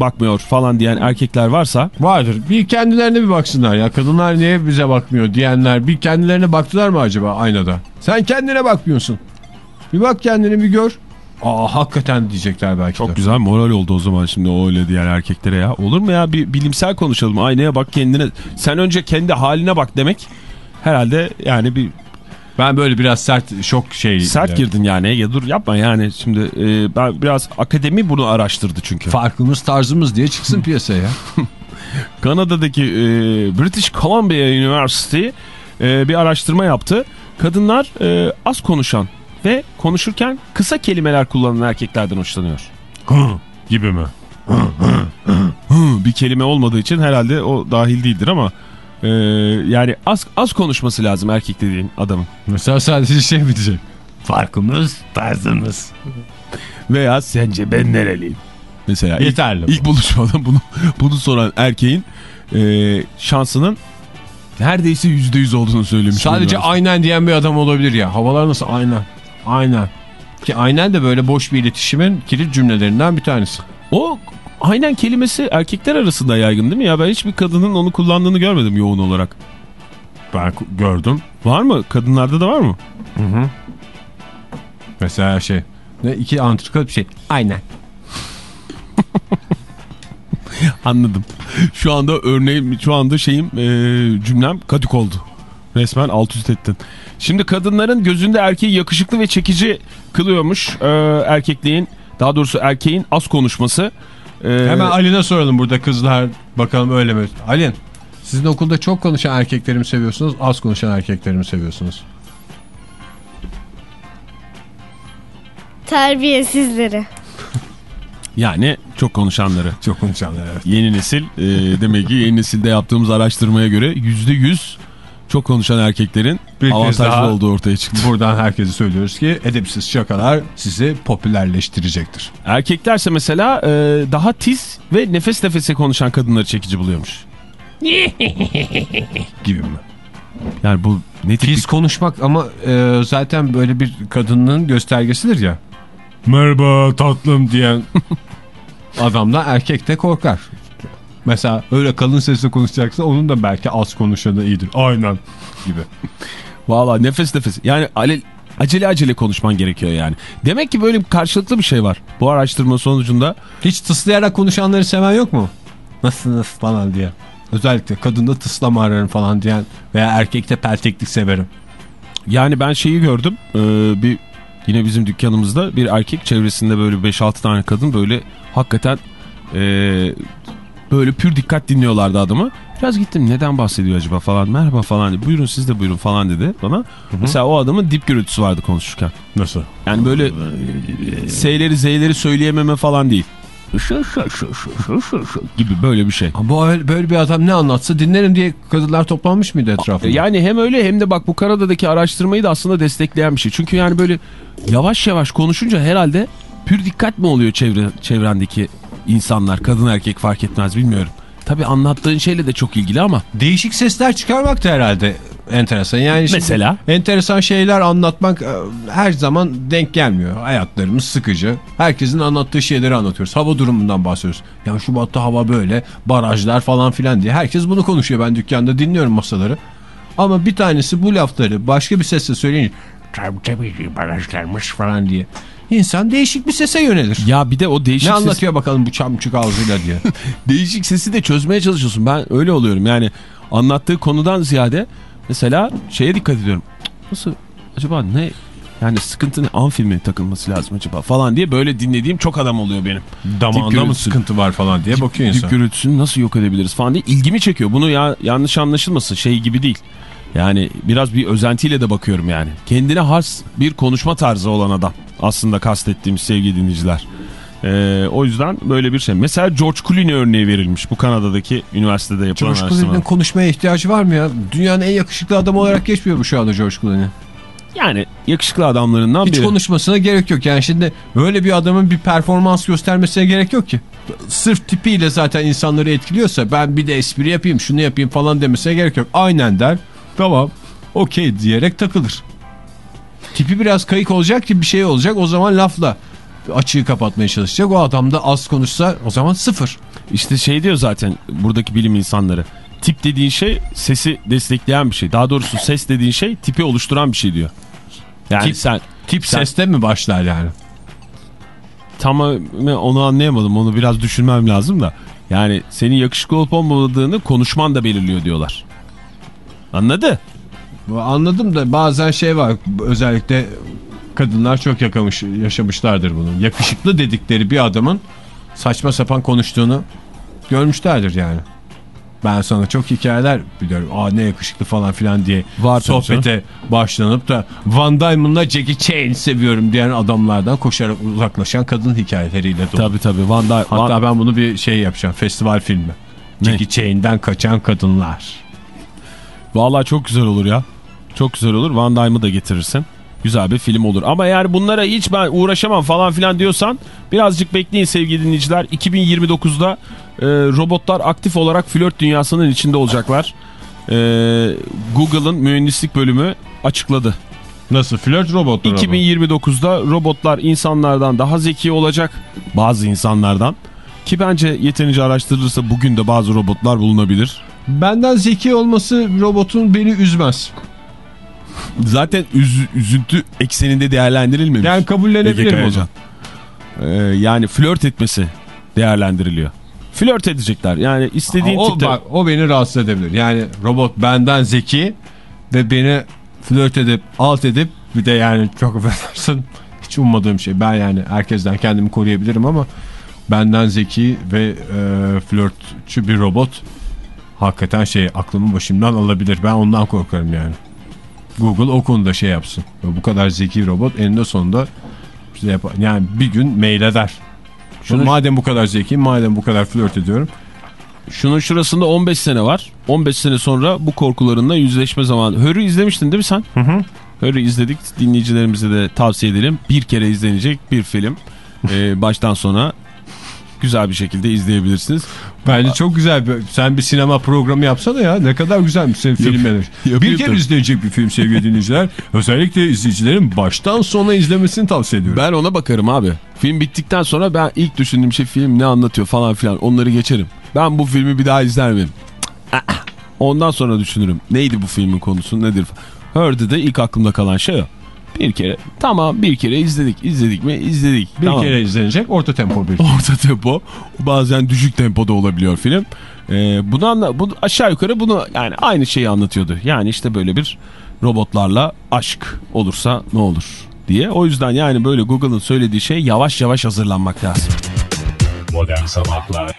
bakmıyor falan diyen erkekler varsa Vardır. Bir kendilerine bir baksınlar ya. Kadınlar niye bize bakmıyor diyenler bir kendilerine baktılar mı acaba aynada? Sen kendine bakmıyorsun. Bir bak kendini bir gör. Aa hakikaten diyecekler belki Çok de. güzel moral oldu o zaman şimdi o öyle diyen erkeklere ya. Olur mu ya bir bilimsel konuşalım. Aynaya bak kendine. Sen önce kendi haline bak demek. Herhalde yani bir Ben böyle biraz sert şok şey. sert girdin yani. Ya dur yapma yani. Şimdi e, ben biraz akademi bunu araştırdı çünkü. Farkımız tarzımız diye çıksın piyasaya. [LAUGHS] [LAUGHS] Kanada'daki e, British Columbia University e, bir araştırma yaptı. Kadınlar e, az konuşan ve konuşurken kısa kelimeler kullanan erkeklerden hoşlanıyor. gibi mi? Hı, bir kelime olmadığı için herhalde o dahil değildir ama e, yani az az konuşması lazım erkek dediğin adamın. Mesela sadece şey mi diyecek? Farkımız tarzımız. Veya sence ben nereliyim? Mesela ilk, Yeterli. ilk buluşmada bunu bunu soran erkeğin e, şansının neredeyse yüzde yüz olduğunu söylemiş. Sadece aynen diyen bir adam olabilir ya. Havalar nasıl aynen. Aynen. Ki aynen de böyle boş bir iletişimin kilit cümlelerinden bir tanesi. o aynen kelimesi erkekler arasında yaygın değil mi ya? Ben hiçbir kadının onu kullandığını görmedim yoğun olarak. Ben gördüm. Var mı? Kadınlarda da var mı? Mesela şey. Ne iki antrikot bir şey. Aynen. [LAUGHS] Anladım. Şu anda örneğim, şu anda şeyim e, cümlem kadık oldu. Resmen alt üst ettin. Şimdi kadınların gözünde erkeği yakışıklı ve çekici kılıyormuş e, erkekliğin, daha doğrusu erkeğin az konuşması. E, Hemen Alin'e soralım burada kızlar. Bakalım öyle mi? Alin. Sizin okulda çok konuşan erkekleri mi seviyorsunuz? Az konuşan erkekleri mi seviyorsunuz? Terbiyesizleri. [LAUGHS] Yani çok konuşanları. Çok konuşanlar evet. Yeni nesil e, demek ki yeni nesilde yaptığımız araştırmaya göre yüzde yüz çok konuşan erkeklerin Bir avantajlı olduğu ortaya çıktı. Buradan herkese söylüyoruz ki edepsiz şakalar sizi popülerleştirecektir. Erkeklerse mesela e, daha tiz ve nefes nefese konuşan kadınları çekici buluyormuş. [LAUGHS] Gibi mi? Yani bu ne tip Tiz konuşmak ama e, zaten böyle bir kadının göstergesidir ya. Merhaba tatlım diyen [LAUGHS] adamdan erkek de korkar. Mesela öyle kalın sesle konuşacaksa onun da belki az konuşanı iyidir. Aynen gibi. Valla nefes nefes. Yani acele acele konuşman gerekiyor yani. Demek ki böyle karşılıklı bir şey var. Bu araştırma sonucunda Hiç tıslayarak konuşanları seven yok mu? Nasılsınız falan diye. Özellikle kadında tıslama ararım falan diyen veya erkekte pelteklik severim. yani ben şeyi gördüm. Ee, bir yine bizim dükkanımızda bir erkek çevresinde böyle 5-6 tane kadın böyle hakikaten ee, böyle pür dikkat dinliyorlardı adamı. Biraz gittim neden bahsediyor acaba falan merhaba falan buyurun siz de buyurun falan dedi bana. Mesela o adamın dip gürültüsü vardı konuşurken. Nasıl? Yani böyle S'leri Z'leri söyleyememe falan değil. gibi böyle bir şey. Ama böyle, böyle bir adam ne anlatsa dinlerim diye kadınlar toplanmış mıydı etrafında? Yani hem öyle hem de bak bu Kanada'daki araştırmayı da aslında destekleyen bir şey. Çünkü yani böyle yavaş yavaş konuşunca herhalde pür dikkat mi oluyor çevre, çevrendeki insanlar? Kadın erkek fark etmez bilmiyorum. Tabii anlattığın şeyle de çok ilgili ama Değişik sesler çıkarmak da herhalde enteresan. Yani Mesela? enteresan şeyler anlatmak e, her zaman denk gelmiyor. Hayatlarımız sıkıcı. Herkesin anlattığı şeyleri anlatıyoruz. Hava durumundan bahsediyoruz. Ya Şubat'ta hava böyle, barajlar falan filan diye. Herkes bunu konuşuyor. Ben dükkanda dinliyorum masaları. Ama bir tanesi bu lafları başka bir sesle söyleyince tabii tabii barajlarmış falan diye. İnsan değişik bir sese yönelir. Ya bir de o değişik Ne ses- anlatıyor bakalım bu çamçık ağzıyla diye. [LAUGHS] değişik sesi de çözmeye çalışıyorsun. Ben öyle oluyorum. Yani anlattığı konudan ziyade mesela şeye dikkat ediyorum. Nasıl acaba ne yani sıkıntı ne? An filmi takılması lazım acaba falan diye böyle dinlediğim çok adam oluyor benim. Damağında mı sıkıntı var falan diye bakıyor Dip insan. gürültüsünü nasıl yok edebiliriz falan diye ilgimi çekiyor. Bunu ya yanlış anlaşılmasın şey gibi değil. Yani biraz bir özentiyle de bakıyorum yani. Kendine has bir konuşma tarzı olan adam aslında kastettiğimiz sevgili dinleyiciler. Ee, o yüzden böyle bir şey. Mesela George Clooney örneği verilmiş bu Kanada'daki üniversitede yapılan George. Clooney'nin konuşmaya ihtiyacı var mı ya? Dünyanın en yakışıklı adamı olarak geçmiyor bu şu anda George Clooney. Yani yakışıklı adamlarından Hiç biri. konuşmasına gerek yok. Yani şimdi öyle bir adamın bir performans göstermesine gerek yok ki. Sırf tipiyle zaten insanları etkiliyorsa ben bir de espri yapayım şunu yapayım falan demesine gerek yok. Aynen der. Tamam okey diyerek takılır. Tipi biraz kayık olacak ki bir şey olacak o zaman lafla açığı kapatmaya çalışacak. O adam da az konuşsa o zaman sıfır. İşte şey diyor zaten buradaki bilim insanları. Tip dediğin şey sesi destekleyen bir şey. Daha doğrusu ses dediğin şey tipi oluşturan bir şey diyor. Yani Tip- sen Tip Sen- seste mi başlar yani? Tamamen onu anlayamadım. Onu biraz düşünmem lazım da. Yani senin yakışıklı olup olmadığını konuşman da belirliyor diyorlar. Anladı? Anladım da bazen şey var özellikle kadınlar çok yakamış, yaşamışlardır bunu. Yakışıklı dedikleri bir adamın saçma sapan konuştuğunu görmüşlerdir yani. Ben sana çok hikayeler biliyorum. Aa ne yakışıklı falan filan diye Var sohbete başlanıp da Van Damme'la Jackie Chan seviyorum diyen adamlardan koşarak uzaklaşan kadın hikayeleriyle dolu. Tabii tabii. Van Dijk- Hatta Van- ben bunu bir şey yapacağım. Festival filmi. Ne? Jackie Chan'den kaçan kadınlar. Vallahi çok güzel olur ya. Çok güzel olur. Van Damme'ı da getirirsin. Güzel bir film olur. Ama eğer bunlara hiç ben uğraşamam falan filan diyorsan birazcık bekleyin sevgili dinleyiciler. 2029'da e, robotlar aktif olarak flört dünyasının içinde olacaklar. E, Google'ın mühendislik bölümü açıkladı. Nasıl flört robotları? mı? 2029'da robotlar insanlardan daha zeki olacak. Bazı insanlardan. Ki bence yeterince araştırılırsa bugün de bazı robotlar bulunabilir. Benden zeki olması robotun beni üzmez. Zaten üz- üzüntü ekseninde değerlendirilmemiş. Yani Ege kabullenebilirim Kayacan. onu. Ee, yani flört etmesi değerlendiriliyor. Flört edecekler. Yani istediğin o, tipte. bak, o beni rahatsız edebilir. Yani robot benden zeki ve beni flört edip alt edip bir de yani çok affedersin [LAUGHS] hiç ummadığım şey. Ben yani herkesten kendimi koruyabilirim ama benden zeki ve e, flörtçü bir robot hakikaten şey aklımı başımdan alabilir. Ben ondan korkarım yani. Google o konuda şey yapsın. Bu kadar zeki robot eninde sonunda şey yapar. Yani bir gün mail eder. Şunu- madem bu kadar zeki, madem bu kadar flört ediyorum. Şunun şurasında 15 sene var. 15 sene sonra bu korkularınla yüzleşme zamanı. Hör'ü izlemiştin değil mi sen? Hı hı. Hör'ü izledik. Dinleyicilerimize de tavsiye edelim. Bir kere izlenecek bir film. [LAUGHS] Ee, baştan sona güzel bir şekilde izleyebilirsiniz. Bence çok güzel. Bir, sen bir sinema programı yapsana ya. Ne kadar güzelmiş senin filmler. yapayım Bir kere izlenecek bir film sevgili [LAUGHS] dinleyiciler. Özellikle izleyicilerin baştan sona izlemesini tavsiye ediyorum. Ben ona bakarım abi. Film bittikten sonra ben ilk düşündüğüm şey film ne anlatıyor falan filan onları geçerim. Ben bu filmi bir daha izler miyim? Cık, ah. Ondan sonra düşünürüm. Neydi bu filmin konusu nedir? Hör'de de ilk aklımda kalan şey o. Bir kere tamam bir kere izledik. izledik mi? izledik. bir tamam. kere izlenecek orta tempo bir [LAUGHS] Orta tempo. Bazen düşük tempoda olabiliyor film. Ee, bunu anla, bu aşağı yukarı bunu yani aynı şeyi anlatıyordu. Yani işte böyle bir robotlarla aşk olursa ne olur diye. O yüzden yani böyle Google'ın söylediği şey yavaş yavaş hazırlanmak lazım. Modern Sabahlar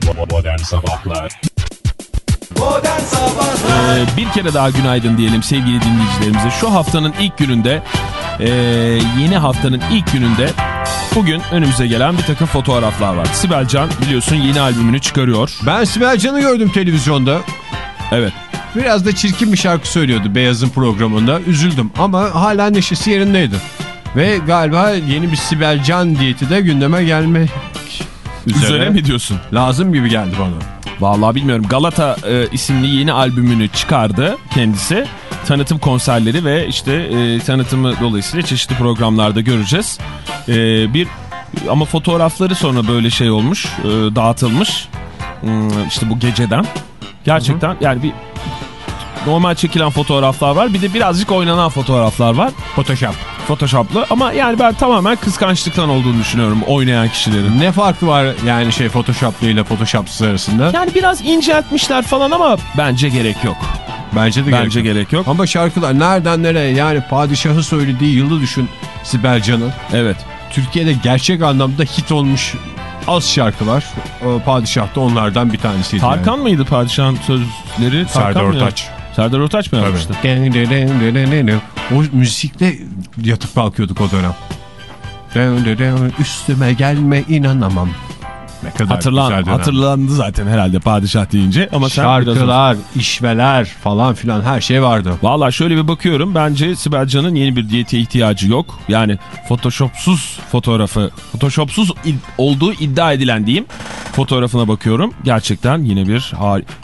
Bo- Modern Sabahlar Modern Sabahlar Ee, bir kere daha günaydın diyelim sevgili dinleyicilerimize. Şu haftanın ilk gününde e, yeni haftanın ilk gününde bugün önümüze gelen bir takım fotoğraflar var. Sibel Can biliyorsun yeni albümünü çıkarıyor. Ben Sibel Can'ı gördüm televizyonda. Evet. Biraz da çirkin bir şarkı söylüyordu Beyaz'ın programında. Üzüldüm ama hala neşesi yerindeydi. Ve galiba yeni bir Sibel Can diyeti de gündeme gelmek üzere. Üzere mi diyorsun? Lazım gibi geldi bana. Vallahi bilmiyorum. Galata e, isimli yeni albümünü çıkardı kendisi. Tanıtım konserleri ve işte e, tanıtımı dolayısıyla çeşitli programlarda göreceğiz. E, bir ama fotoğrafları sonra böyle şey olmuş, e, dağıtılmış. Hmm, işte bu geceden. Gerçekten yani bir normal çekilen fotoğraflar var. Bir de birazcık oynanan fotoğraflar var. Photoshop. Photoshop'lı ama yani ben tamamen kıskançlıktan olduğunu düşünüyorum oynayan kişilerin. Ne farkı var yani şey Photoshop'lı ile Photoshop'sız arasında? Yani biraz inceltmişler falan ama bence gerek yok. Bence de Bence gerek yok. gerek yok. Ama şarkılar nereden nereye yani padişahı söylediği yılı düşün Sibel Can'ın. Evet. Türkiye'de gerçek anlamda hit olmuş az şarkılar. Padişah da onlardan bir tanesiydi. Tarkan mıydı padişahın sözleri? yani. Serdar Ortaç. Serdar Ortaç mı yapmıştı? O müzikle yatıp kalkıyorduk o dönem. Üstüme gelme inanamam. Ne kadar Hatırlan, güzel dönem. hatırlandı zaten herhalde padişah deyince ama sen biraz... Şarkılar, işveler falan filan her şey vardı. Valla şöyle bir bakıyorum bence Sibel Can'ın yeni bir diyete ihtiyacı yok. Yani photoshopsuz fotoğrafı, photoshopsuz id- olduğu iddia edilen diyeyim fotoğrafına bakıyorum. Gerçekten yine bir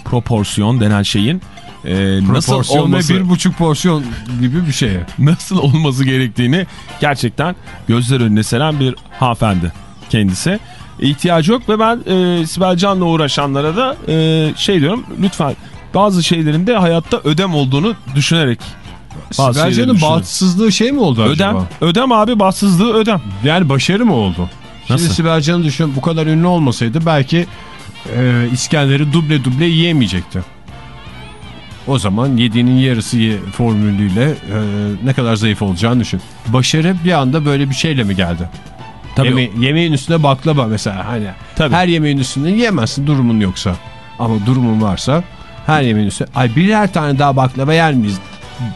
proporsiyon denen şeyin e, nasıl olması, bir buçuk porsiyon gibi bir şey. nasıl olması gerektiğini gerçekten gözler önüne seren bir hanımefendi kendisi. İhtiyacı yok ve ben e, Sibel Can'la uğraşanlara da e, şey diyorum lütfen bazı şeylerin de hayatta ödem olduğunu düşünerek bazı Sibel şeyleri Can'ın düşünün. bahtsızlığı şey mi oldu Ödem, acaba? ödem abi bahtsızlığı ödem. Yani başarı mı oldu? Şimdi Nasıl? Sibel Can'ı düşün bu kadar ünlü olmasaydı belki e, İskender'i duble duble yiyemeyecekti. O zaman yediğinin yarısı ye formülüyle e, ne kadar zayıf olacağını düşün. Başarı bir anda böyle bir şeyle mi geldi? Tabii. Yeme- yemeğin üstüne baklava mesela hani Tabii. her yemeğin üstüne yiyemezsin durumun yoksa. Ama durumun varsa her yemeğin üstüne ay birer tane daha baklava yer miyiz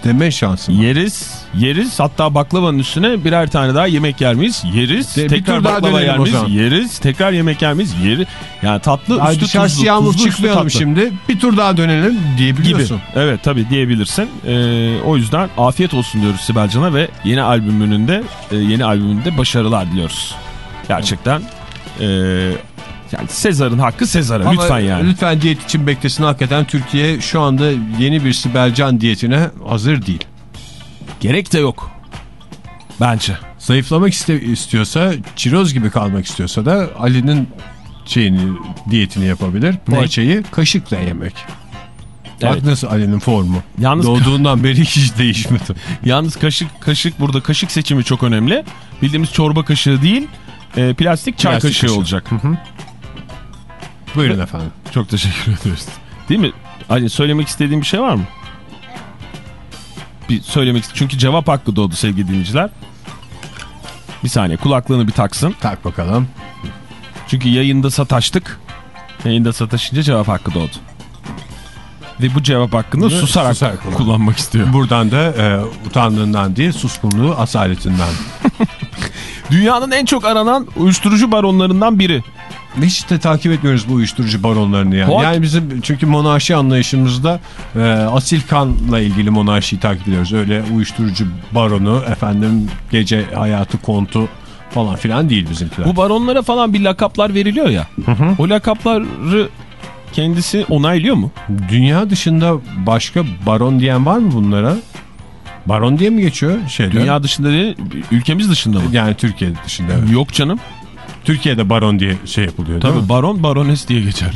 deme şansın var. Yeriz, yeriz. Hatta baklavanın üstüne birer tane daha yemek yer miyiz? Yeriz. De- tekrar daha baklava yer miyiz? Yeriz. Tekrar yemek yer miyiz? Yeri. Yani tatlı Ay üstü tuzlu, yağmur tuzlu çıkmayalım şimdi bir tur daha dönelim diyebiliyorsun. gibi. Evet tabii diyebilirsin. Ee, o yüzden afiyet olsun diyoruz Sibel Can'a ve yeni albümünün de e, yeni albümünde başarılar diliyoruz. Gerçekten e, yani Sezar'ın hakkı Sezar'a lütfen yani. Lütfen diyet için beklesin hakikaten Türkiye şu anda yeni bir Sibel Can diyetine hazır değil. Gerek de yok. Bence. Zayıflamak iste- istiyorsa, çiroz gibi kalmak istiyorsa da Ali'nin şeyini diyetini yapabilir. Poğaçayı kaşıkla yemek. Bak Evet. nasıl Ali'nin formu. Yalnız Doğduğundan beri hiç değişmedi. [LAUGHS] Yalnız kaşık kaşık burada kaşık seçimi çok önemli. Bildiğimiz çorba kaşığı değil, e, plastik çay Plastik kaşığı kaşığı. olacak. Buyurun efendim. Çok teşekkür ederiz. Değil mi? Ali söylemek istediğin bir şey var mı? Bir söylemek çünkü cevap hakkı doğdu sevgili dinleyiciler. Bir saniye kulaklığını bir taksın. Tak bakalım. Çünkü yayında sataştık. Yayında sataşınca cevap hakkı doğdu. Ve bu cevap hakkını Ve susarak, susarak kullan. kullanmak istiyor. Buradan da e, utandığından değil suskunluğu asaletinden. [LAUGHS] Dünyanın en çok aranan uyuşturucu baronlarından biri. Hiç de takip etmiyoruz bu uyuşturucu baronlarını yani. Fuat- Yani bizim çünkü monarşi anlayışımızda e, asil kanla ilgili monarşiyi takip ediyoruz. Öyle uyuşturucu baronu, efendim gece hayatı kontu falan filan değil bizimkiler. Bu baronlara falan bir lakaplar veriliyor ya. O lakapları kendisi onaylıyor mu? Dünya dışında başka baron diyen var mı bunlara? Baron diye mi geçiyor şeyde? Dünya dışında değil, ülkemiz dışında mı? Yani Türkiye dışında. evet. Yok canım. Türkiye'de baron diye şey yapılıyor değil Tabii baron barones diye geçer.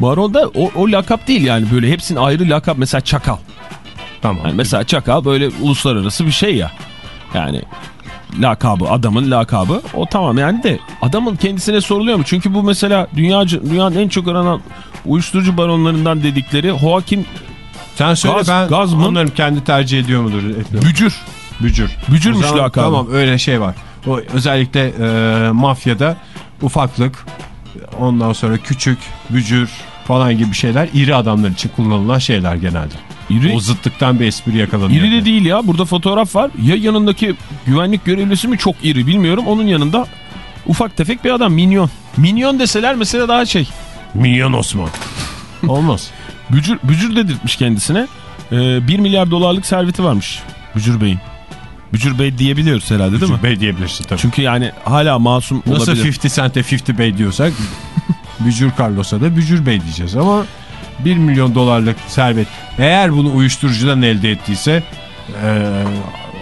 Baron da o, o lakap değil yani böyle hepsinin ayrı lakap mesela çakal. Tamam. Yani mesela çakal böyle uluslararası bir şey ya. Yani lakabı adamın lakabı o tamam yani de adamın kendisine soruluyor mu? Çünkü bu mesela dünya, dünyanın en çok aranan uyuşturucu baronlarından dedikleri Joaquin Sen söyle Gaz- ben gaz mı? onların kendi tercih ediyor mudur? Etmiyor. Bücür. Bücür. Bücürmüş lakabı. Tamam öyle şey var. O özellikle e, mafyada ufaklık ondan sonra küçük, bücür falan gibi şeyler iri adamlar için kullanılan şeyler genelde. İri, O zıtlıktan bir espri yakalanıyor. iri de değil ya burada fotoğraf var. Ya yanındaki güvenlik görevlisi mi çok iri bilmiyorum. Onun yanında ufak tefek bir adam minyon. Minyon deseler mesela daha şey. Minyon Osman. [LAUGHS] Olmaz. Bücür, bücür dedirtmiş kendisine. Ee, 1 milyar dolarlık serveti varmış Bücür Bey'in. Bücür Bey diyebiliyoruz herhalde değil mi? Bücür Bey diyebilirsin tabii. Çünkü yani hala masum Nasıl olabilir. 50 Cent'e 50 Bey diyorsak [LAUGHS] Bücür Carlos'a da Bücür Bey diyeceğiz ama 1 milyon dolarlık servet eğer bunu uyuşturucudan elde ettiyse e,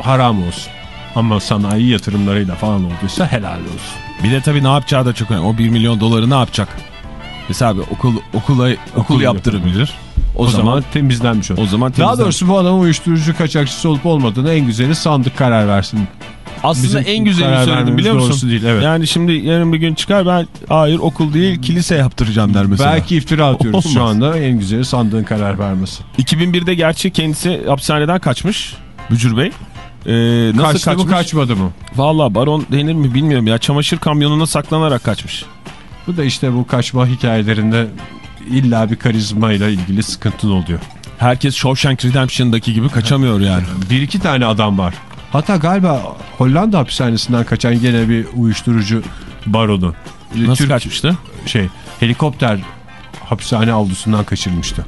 haram olsun. Ama sanayi yatırımlarıyla falan olduysa helal olsun. Bir de tabii ne yapacağı da çok önemli. O 1 milyon doları ne yapacak? Mesela abi okul okula okul, Okul yaptırabilir. O, O, zaman, zaman, temizlenmiş olur. o zaman Daha temizlenmiş. doğrusu bu adamın uyuşturucu kaçakçısı olup olmadığını en güzeli sandık karar versin. aslında bizim en güzelini söyledim biliyor musun? değil, evet. Yani şimdi yarın bir gün çıkar ben hayır okul değil kilise yaptıracağım der mesela. Belki iftira atıyoruz şu Olmaz. anda en güzeli sandığın karar vermesi. 2001'de gerçi kendisi hapishaneden kaçmış Bücür Bey. Ee, nasıl Kaçtı kaçmış? mı kaçmadı mı? Valla baron denir mi bilmiyorum ya çamaşır kamyonuna saklanarak kaçmış. Bu da işte bu kaçma hikayelerinde illa bir karizmayla ilgili sıkıntın oluyor. Herkes Shawshank Redemption'daki gibi kaçamıyor yani. Bir iki tane adam var. Hatta galiba Hollanda hapishanesinden kaçan gene bir uyuşturucu baronu. Nasıl Türk kaçmıştı? şey helikopter hapishane avlusundan kaçırmıştı.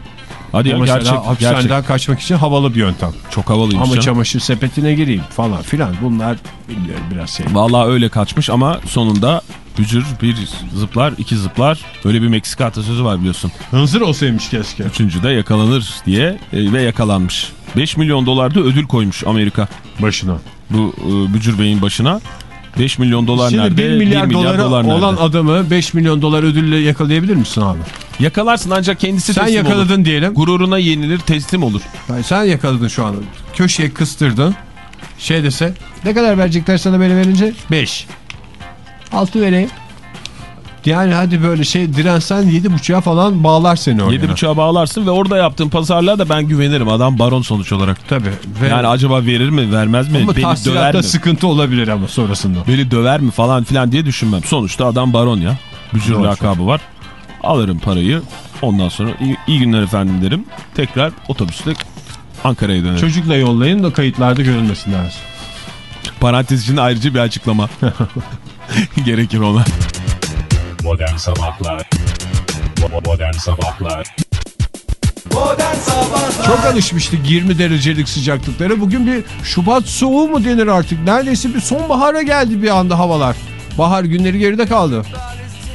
Hadi ya Mesela gerçek, hapishaneden gerçek. kaçmak için havalı bir yöntem. Çok havalıymış Ama canım. çamaşır sepetine gireyim falan filan. Bunlar bilmiyorum biraz şey. Valla öyle kaçmış ama sonunda Bücür bir zıplar iki zıplar. Öyle bir Meksika atasözü var biliyorsun. Hınzır olsaymış keşke. Üçüncü de yakalanır diye e, ve yakalanmış. 5 milyon dolar da ödül koymuş Amerika Başına. bu e, Bücür Bey'in başına. 5 milyon dolar Şimdi nerede? 1 milyar, doları dolar nerede? olan adamı 5 milyon dolar ödülle yakalayabilir misin abi? Yakalarsın ancak kendisi Sen teslim yakaladın olur. diyelim. Gururuna yenilir teslim olur. Yani sen yakaladın şu an. Köşeye kıstırdın. Şey dese ne kadar verecekler sana beni verince? 5. 6 vereyim. Yani hadi böyle şey dirensen 7.5'a falan bağlar seni oraya. 7.5'a bağlarsın ve orada yaptığın pazarlığa da ben güvenirim. Adam baron sonuç olarak. Tabii. Ve Yani acaba verir mi vermez mi? ama Beni döver mi? sıkıntı olabilir ama sonrasında. Beni döver mi falan filan diye düşünmem. Sonuçta adam baron ya. Bücür Doğru. lakabı var. Alırım parayı. Ondan sonra iyi, iyi günler efendim derim. Tekrar otobüsle Ankara'ya dönerim. Çocukla yollayın da kayıtlarda görünmesin lazım. Parantez için ayrıca bir açıklama. [LAUGHS] [LAUGHS] Gerekir ona. Modern Sabahlar Modern Sabahlar Modern Sabahlar Çok alışmıştık 20 derecelik sıcaklıklara. Bugün bir Şubat soğuğu mu denir artık? Neredeyse bir sonbahara geldi bir anda havalar. Bahar günleri geride kaldı.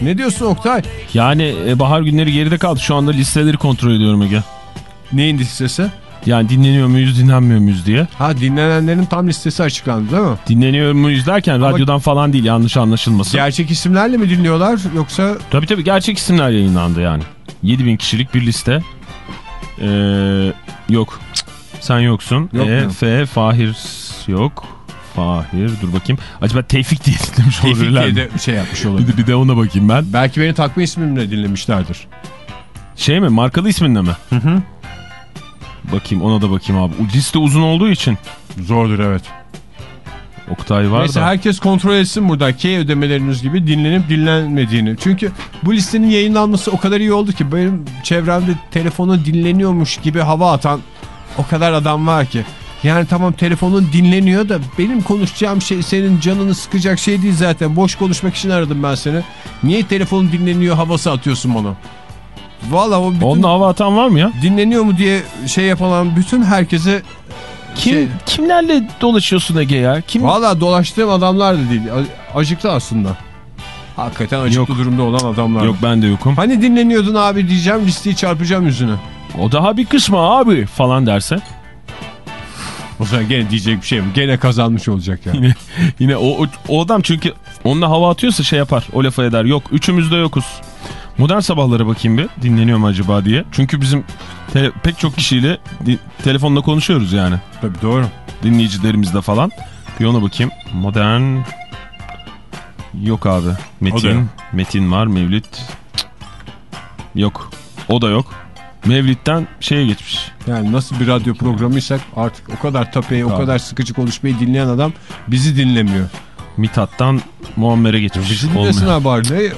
Ne diyorsun Oktay? Yani e, bahar günleri geride kaldı. Şu anda listeleri kontrol ediyorum Ege. Neyin listesi? Yani dinleniyor muyuz dinlenmiyor muyuz diye. Ha dinlenenlerin tam listesi açıklandı değil mi? Dinleniyor muyuz derken radyodan falan değil yanlış anlaşılmasın. Gerçek isimlerle mi dinliyorlar yoksa Tabii tabii gerçek isimler yayınlandı yani. 7000 kişilik bir liste. Ee, yok. Cık, Sen yoksun. Yok e? F, Fahir yok. Fahir dur bakayım. Acaba Tevfik diye dinlemiş Tevfik olabilirler diye mi? de şey yapmış Bir olabilir. de, bir de ona bakayım ben. Belki beni takma ismimle dinlemişlerdir. Şey mi markalı isminle mi? Hı hı. Bakayım ona da bakayım abi. Liste uzun olduğu için. Zordur evet. Oktay var Neyse da. herkes kontrol etsin burada K ödemeleriniz gibi dinlenip dinlenmediğini. Çünkü bu listenin yayınlanması o kadar iyi oldu ki benim çevremde telefonu dinleniyormuş gibi hava atan o kadar adam var ki. Yani tamam telefonun dinleniyor da benim konuşacağım şey senin canını sıkacak şey değil zaten. Boş konuşmak için aradım ben seni. Niye telefonun dinleniyor havası atıyorsun bana? Valla o bütün Onunla hava atan var mı ya? dinleniyor mu diye şey yapılan bütün herkese Kim Şey- kimlerle dolaşıyorsun Ege ya? Kim? Valla dolaştığım adamlar da değil. A- Acıklı aslında. Hakikaten acıklı Yok. durumda olan adamlar. Yok ben de yokum. Hani dinleniyordun abi diyeceğim listeyi çarpacağım yüzüne. O daha bir kısmı abi falan derse. O zaman gene diyecek bir şey mi? Gene kazanmış olacak yani. Yine yine o, o, o adam çünkü onunla hava atıyorsa şey yapar. O lafa eder. Yok üçümüz de yokuz. Modern sabahlara bakayım bir. Dinleniyor mu acaba diye. Çünkü bizim pek çok kişiyle telefonla konuşuyoruz yani. Tabii doğru. Dinleyicilerimizle falan. Bir ona bakayım. Modern yok abi. Metin. Metin var. Mevlüt. Yok. O da yok. Mevlüt'ten şeye geçmiş. Yani nasıl bir radyo programıysak artık o kadar tapeyi, o kadar sıkıcı konuşmayı dinleyen adam bizi dinlemiyor. Mithat'tan Muammer'e geçmiş. Bizi dinlesin abi. Ne?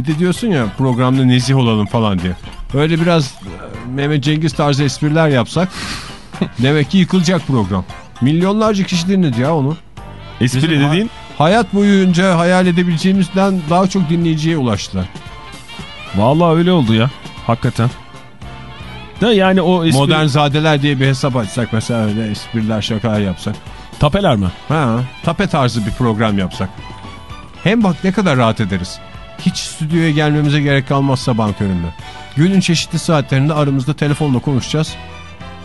Bir de diyorsun ya programda nezih olalım falan diye. Öyle biraz e, Mehmet Cengiz tarzı espriler yapsak [LAUGHS] demek ki yıkılacak program. Milyonlarca kişi dinledi ya onu. Espri Bizim- dediğin Hayat boyunca hayal edebileceğimizden daha çok dinleyiciye ulaştılar. Vallahi öyle oldu ya. Hakikaten. Da yani o espri... Modern zadeler diye bir hesap açsak mesela öyle espriler şakalar yapsak. Tapeler mi? Ha, tape tarzı bir program yapsak. Hem bak ne kadar rahat ederiz. Hiç stüdyoya gelmemize gerek kalmaz sabah köründe. Günün çeşitli saatlerinde aramızda telefonla konuşacağız.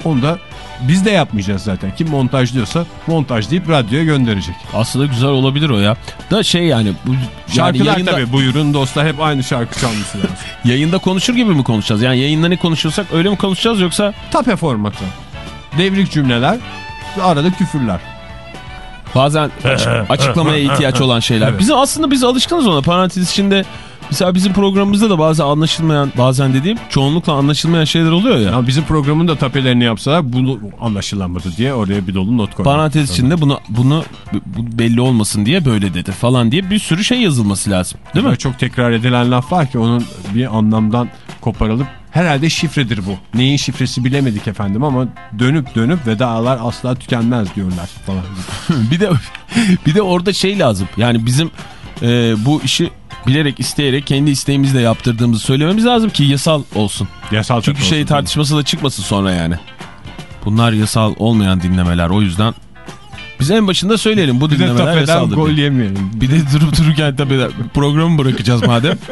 Onu da biz de yapmayacağız zaten. Kim montajlıyorsa montaj deyip radyoya gönderecek. Aslında güzel olabilir o ya. Da şey yani bu yani Şarkılar yayında, tabii buyurun dostlar hep aynı şarkı çalması lazım. [LAUGHS] yayında konuşur gibi mi konuşacağız? Yani yayında ne konuşuyorsak öyle mi konuşacağız yoksa Tape formatı. Devrik cümleler ve arada küfürler. Bazen açık- [LAUGHS] açıklamaya ihtiyaç olan şeyler. Bizim aslında biz alışkınız ona. Parantez içinde mesela bizim programımızda da bazı anlaşılmayan bazen dediğim çoğunlukla anlaşılmayan şeyler oluyor ya. Ama bizim programın da tapelerini yapsalar bunu anlaşılamadı diye oraya bir dolu not koyar. Parantez içinde bunu bunu bu belli olmasın diye böyle dedi falan diye bir sürü şey yazılması lazım. Değil mi? Çok tekrar edilen laf var ki onun bir anlamdan koparılıp herhalde şifredir bu. Neyin şifresi bilemedik efendim ama dönüp dönüp vedalar asla tükenmez diyorlar falan. [LAUGHS] bir de bir de orada şey lazım. Yani bizim e, bu işi bilerek isteyerek kendi isteğimizle yaptırdığımızı söylememiz lazım ki yasal olsun. Yasal Çünkü şey olsun. tartışması da çıkmasın sonra yani. Bunlar yasal olmayan dinlemeler o yüzden biz en başında söyleyelim bu Bir de dinlemeler yasaldır. gol diye. yemeyelim. Bir de durup dururken tabii programı bırakacağız madem. [LAUGHS]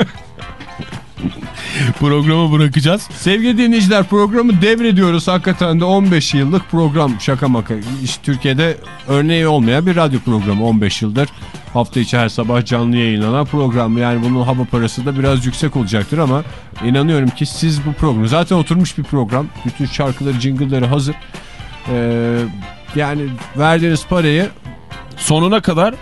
programı bırakacağız. Sevgili dinleyiciler programı devrediyoruz. Hakikaten de 15 yıllık program şaka maka. İşte Türkiye'de örneği olmayan bir radyo programı 15 yıldır. Hafta içi her sabah canlı yayınlanan program. Yani bunun hava parası da biraz yüksek olacaktır ama inanıyorum ki siz bu programı zaten oturmuş bir program. Bütün şarkıları, jingle'ları hazır. Ee, yani verdiğiniz parayı Sonuna kadar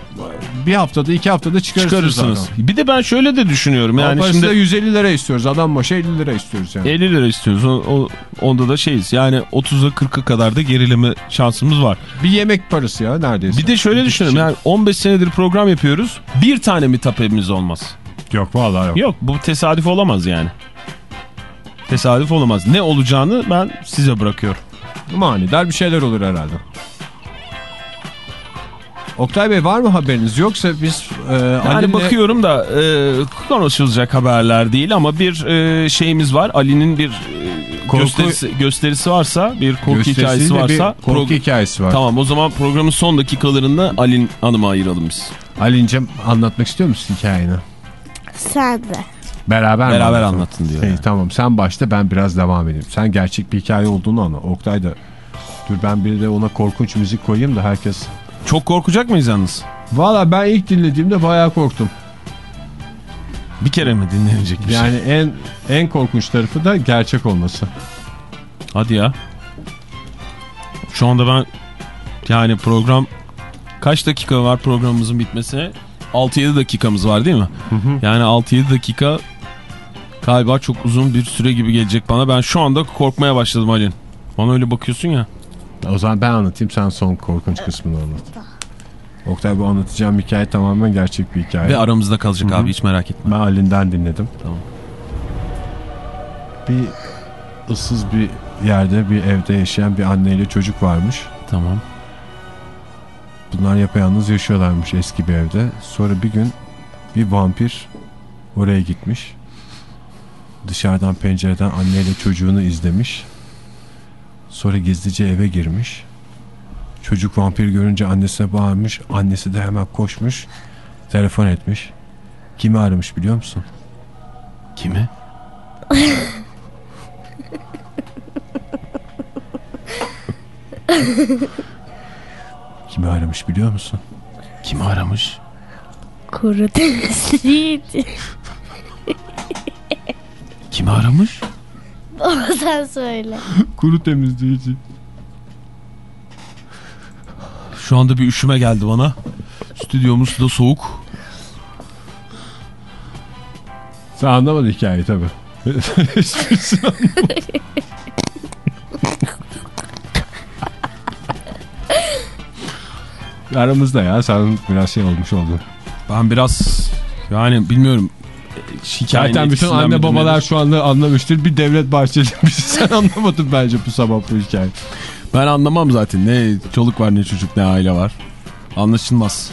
bir haftada iki haftada çıkarırsınız. çıkarırsınız. Bir de ben şöyle de düşünüyorum. Yani Yani şimdi şimdi 150 lira istiyoruz. Adam başı 50 lira istiyoruz yani. 50 lira istiyoruz. O, o- onda da şeyiz. Yani 30'a 40'a kadar da gerileme şansımız var. Bir yemek parası ya neredeyse. Bir de şöyle düşünüyorum. Yani 15 senedir program yapıyoruz. Bir tane mi tapemiz olmaz? Yok vallahi yok. Yok bu tesadüf olamaz yani. Tesadüf olamaz. Ne olacağını ben size bırakıyorum. Manidar bir şeyler olur herhalde. Oktay Bey var mı haberiniz? Yoksa biz e, Yani Ali'yle- bakıyorum da e, konuşulacak haberler değil ama bir e, şeyimiz var. Ali'nin bir e, Korku- gösterisi, gösterisi varsa, bir korku gösterisiyle hikayesi bir varsa korku prog- hikayesi var. Tamam o zaman programın son dakikalarında Alin Hanım'a ayıralım biz. Ali'ncim anlatmak istiyor musun hikayeni? Sen de. Beraber mi Beraber anlatın diyor. Yani. tamam sen başta ben biraz devam edeyim. Sen gerçek bir hikaye olduğunu anla. Oktay da dur ben bir de ona korkunç müzik koyayım da herkes. Çok korkacak mıyız yalnız? Valla ben ilk dinlediğimde bayağı korktum. Bir kere mi dinlenecek bir şey? Yani en en korkunç tarafı da gerçek olması. Hadi ya. Şu anda ben yani program kaç dakika var programımızın bitmesine? 6-7 dakikamız var değil mi? Yani 6-7 dakika galiba çok uzun bir süre gibi gelecek bana. Ben şu anda korkmaya başladım Halin. Bana öyle bakıyorsun ya. O zaman ben anlatayım sen son korkunç kısmını anlat. Oktay bu anlatacağım hikaye tamamen gerçek bir hikaye. Ve aramızda kalacak Hı hı. abi hiç merak etme. Ben Ali'nden dinledim. Tamam. Bir ıssız bir yerde bir evde yaşayan bir anneyle çocuk varmış. Tamam. Bunlar yapayalnız yaşıyorlarmış eski bir evde. Sonra bir gün bir vampir oraya gitmiş. Dışarıdan pencereden anneyle çocuğunu izlemiş. Sonra gizlice eve girmiş. Çocuk vampir görünce annesine bağırmış. Annesi de hemen koşmuş. Telefon etmiş. Kimi aramış biliyor musun? Kimi? Kimi aramış biliyor musun? Kimi aramış? Kuru temizliydi. Kimi aramış? Sen söyle. Kuru temizleyici. Şu anda bir üşüme geldi bana. Stüdyomuz da soğuk. Sen anlamadın hikayeyi tabii. [LAUGHS] Aramızda ya sen biraz şey olmuş oldun. Ben biraz yani bilmiyorum. Zaten bütün anne babalar şu anda anlamıştır. Bir devlet bahçeli bizi [LAUGHS] sen anlamadın bence bu sabah bu hikaye. Ben anlamam zaten. Ne çoluk var ne çocuk ne aile var. Anlaşılmaz.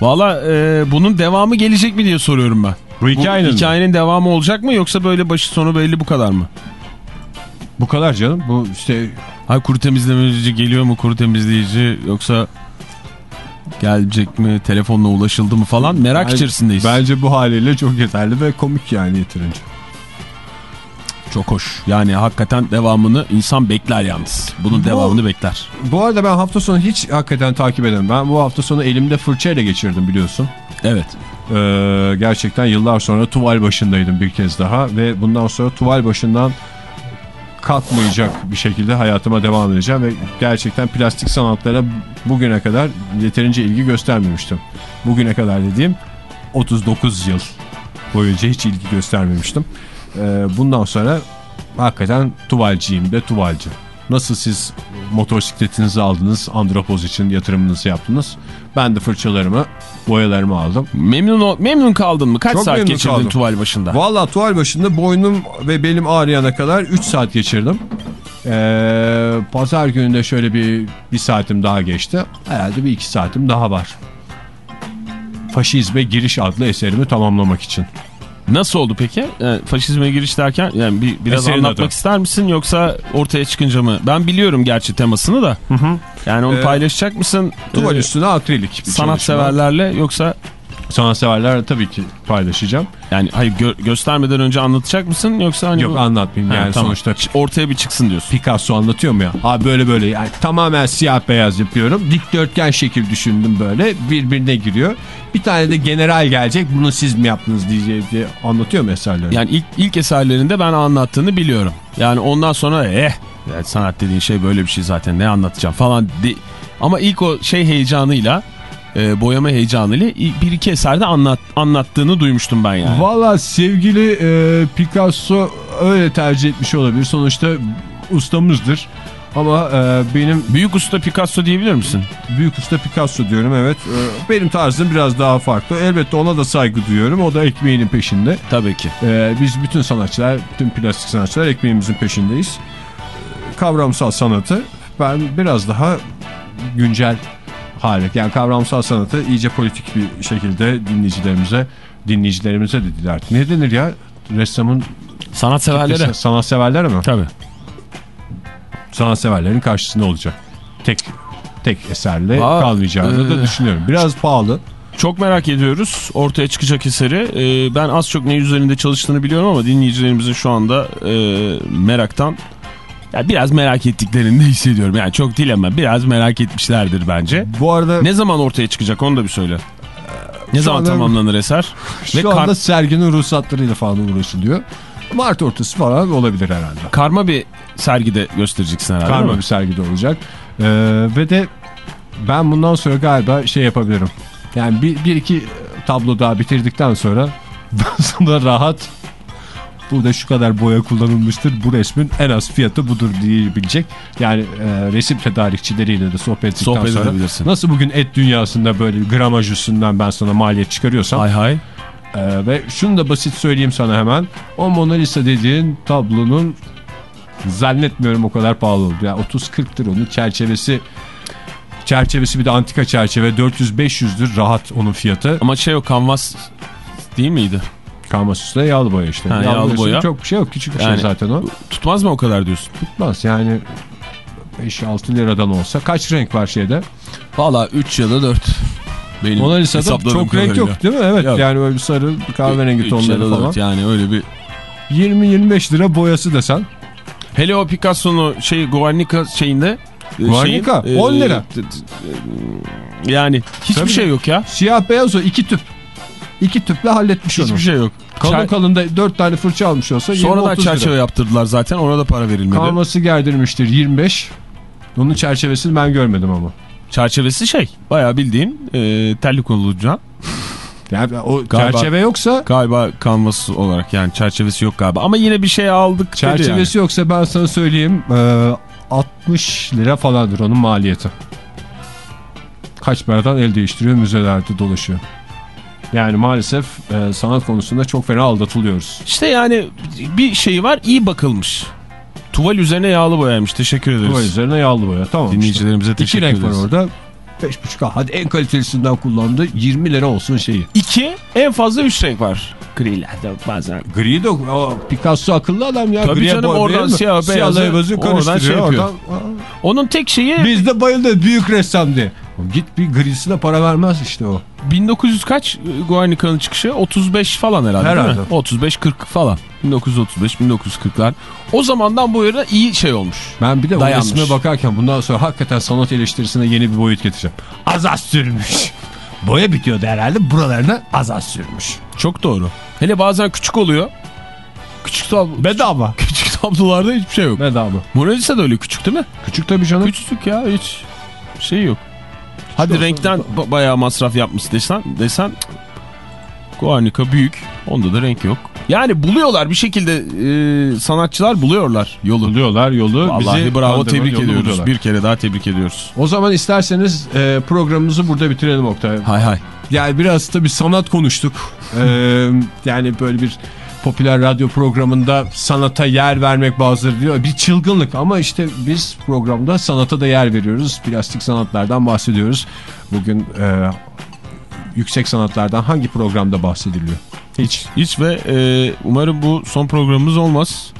Valla e, bunun devamı gelecek mi diye soruyorum ben. Bu hikayenin bu mi? hikayenin devamı olacak mı yoksa böyle başı sonu belli bu kadar mı? Bu kadar canım. Bu işte Hayır kuru temizleyici geliyor mu kuru temizleyici yoksa Gelecek mi? Telefonla ulaşıldı mı falan merak Ben- içerisindeyiz. Bence bu haliyle çok yeterli ve komik yani yeterince. Çok hoş. Yani hakikaten devamını insan bekler yalnız. Bunun Bu- devamını bekler. Bu arada ben hafta sonu hiç hakikaten takip edemem. Ben bu hafta sonu elimde fırçayla geçirdim biliyorsun. Evet. Ee, gerçekten yıllar sonra tuval başındaydım bir kez daha ve bundan sonra tuval başından kalkmayacak bir şekilde hayatıma devam edeceğim ve gerçekten plastik sanatlara bugüne kadar yeterince ilgi göstermemiştim. Bugüne kadar dediğim 39 yıl boyunca hiç ilgi göstermemiştim. Ee, bundan sonra hakikaten tuvalciyim de tuvalci. Nasıl siz motosikletinizi aldınız, andropoz için yatırımınızı yaptınız. Ben de fırçalarımı, boyalarımı aldım. Memnun ol- memnun kaldın mı? Kaç Çok saat geçirdin kaldım. tuval başında? Valla tuval başında boynum ve belim ağrıyana kadar 3 saat geçirdim. Ee, pazar gününde şöyle bir, bir saatim daha geçti. Herhalde bir iki saatim daha var. Faşizme Giriş adlı eserimi tamamlamak için. Nasıl oldu peki? Yani faşizme giriş derken yani bir, biraz Eserin anlatmak adı. ister misin yoksa ortaya çıkınca mı? Ben biliyorum gerçi temasını da. Yani onu Ee, paylaşacak mısın? Tuval Ee, üstüne akrilik bir sanat çalışma. severlerle yoksa Sanatseverlerle tabii ki paylaşacağım. yani hayır gö- göstermeden önce anlatacak mısın yoksa hani Yok bu- anlatmayayım Ha, yani tamam. sonuçta ortaya bir çıksın diyorsun. Picasso anlatıyor mu ya? Abi böyle böyle yani tamamen siyah beyaz yapıyorum. Dikdörtgen şekil düşündüm böyle birbirine giriyor. Bir tane de general gelecek bunu siz mi yaptınız diye, diye anlatıyor mu eserleri? Yani ilk ilk eserlerinde ben anlattığını biliyorum. Yani ondan sonra eh yani sanat dediğin şey böyle bir şey zaten ne anlatacağım falan. de- Ama ilk o şey heyecanıyla e, boyama heyecanıyla bir iki eserde anlat, anlattığını duymuştum ben yani. Valla sevgili e, Picasso öyle tercih etmiş olabilir. Sonuçta ustamızdır. Ama e, benim Büyük usta Picasso diyebilir misin? büyük usta Picasso diyorum evet. E, benim tarzım biraz daha farklı. Elbette ona da saygı duyuyorum. O da ekmeğinin peşinde. Tabii ki. Ee, biz bütün sanatçılar, bütün plastik sanatçılar ekmeğimizin peşindeyiz. Kavramsal sanatı ben biraz daha güncel hale, yani kavramsal sanatı iyice politik bir şekilde dinleyicilerimize, dinleyicilerimize de değil artık. Ne denir ya? Ressamın Sanat severlere. sanatseverler mi? Tabii. Sanatseverlerin karşısında olacak. Tek tek eserle Aa, kalmayacağını da e- düşünüyorum. Biraz pahalı. Çok merak ediyoruz ortaya çıkacak eseri. Ee, ben az çok ne üzerinde çalıştığını biliyorum ama dinleyicilerimizin şu anda e, meraktan ya biraz merak ettiklerini de hissediyorum. Yani çok değil ama biraz merak etmişlerdir bence. Bu arada Ne zaman ortaya çıkacak onu da bir söyle. Ne zaman anda- tamamlanır eser? [LAUGHS] şu Ve anda kar- serginin ruhsatlarıyla falan uğraşılıyor. Mart ortası falan olabilir herhalde. karma bir sergide göstereceksin herhalde Karma bir sergide olacak. Ee, ve de ben bundan sonra galiba şey yapabilirim. Yani bir, bir iki tablo daha bitirdikten sonra [LAUGHS] ben sana rahat burada şu kadar boya kullanılmıştır. Bu resmin en az fiyatı budur diyebilecek. Yani e, resim tedarikçileriyle de sohbet ettikten Sohbet sonra edebilirsin. nasıl bugün et dünyasında böyle gramaj üstünden ben sana maliyet çıkarıyorsam Hay hay. ee, ve şunu da basit söyleyeyim sana hemen. O Mona Lisa dediğin tablonun zannetmiyorum o kadar pahalı oldu. Yani 30-40'tır onun çerçevesi. Çerçevesi bir de antika çerçeve 400-500'dür rahat onun fiyatı. Ama şey o kanvas değil miydi? Kalması üstüne yağlı boya işte. Ha, yağlı boya. Çok bir şey yok küçük bir Yani- şey zaten o. Tutmaz mı o kadar diyorsun? Tutmaz yani 5-6 liradan olsa. Kaç renk var şeyde? Valla 3 ya da 4. Benim Mona Lisa'da çok renk yok değil mi? Evet Yok. yani böyle sarı kahverengi tonları falan. yani öyle bir 20-25 lira boyası desen. Hele o Picasso'nun şey Guernica şeyinde e, Guernica, şeyin, 10 lira. t- t- e, Yani hiçbir Tabii. şey yok ya. Siyah beyaz o iki tüp. İki tüple halletmiş onu. Hiçbir şey yok. Kalın Çer- kalın da 4 tane fırça almış olsa 20 Sonradan 30 çerçeve lira. yaptırdılar zaten ona da para verilmedi. Kalması gerdirmiştir 25. Onun çerçevesini ben görmedim ama. Çerçevesi şey bayağı bildiğin e, tellik olacağın. [LAUGHS] Yani o Galiba- çerçeve yoksa Galiba kanvası olarak yani çerçevesi yok galiba. Ama yine bir şey aldık çerçevesi yoksa ben sana söyleyeyim e, 60 lira falandır onun maliyeti. Kaç paradan el değiştiriyor müzelerde dolaşıyor. Yani maalesef e, sanat konusunda çok fena aldatılıyoruz. İşte yani bir şey var iyi bakılmış. Tuval üzerine yağlı boyaymış. Teşekkür ederiz. Tuval üzerine yağlı boya tamam işte. Dinleyicilerimize İki teşekkür renk ederiz. var orada. 5,5 hadi en kalitelisinden kullandı 20 lira olsun şeyi. İki en fazla üç renk var. Grilerde bazen. Gri de o Picasso akıllı adam ya. Tabii Griye canım, oradan siyah, beyazı Siyahla beyazı oradan karıştırıyor. şey yapıyor. oradan-. Onun tek şeyi Biz de bayıldık büyük ressam diye. Git bir grisine para vermez işte o. 1900 kaç e, Guernica'nın çıkışı? 35 falan herhalde, Herhalde. değil mi? 35-40 falan. 1935-1940'lar. O zamandan bu yana iyi şey olmuş. Ben bir de Dayanmış. o resme bakarken bundan sonra hakikaten sanat eleştirisine yeni bir boyut getireceğim. Az az sürmüş. Boya bitiyordu herhalde buralarına az az sürmüş. Çok doğru. Hele bazen küçük oluyor. Küçük tablo. Bedava. [LAUGHS] Küçük tablolarda hiçbir şey yok. Bedava. Mona Lisa da öyle küçük değil mi? Küçük tabii canım. Küçücük ya hiç şey yok. Hadi renkten ba- bayağı masraf yapmış desen, desen cık, Guernica büyük. Onda da renk yok. Yani buluyorlar bir şekilde e, sanatçılar buluyorlar yolu. Buluyorlar yolu. Vallahi bizi bravo tebrik ediyoruz. buluyorlar. Bir kere daha tebrik ediyoruz. O zaman isterseniz e, programımızı burada bitirelim Oktay. Hay hay. Yani biraz da bir sanat konuştuk. Ee, [LAUGHS] yani böyle bir popüler radyo programında sanata yer vermek bazıları diyor. Bir çılgınlık ama işte biz programda sanata da yer veriyoruz. Plastik sanatlardan bahsediyoruz. Bugün e, yüksek sanatlardan hangi programda bahsediliyor? Hiç. Hiç ve e, umarım bu son programımız olmaz.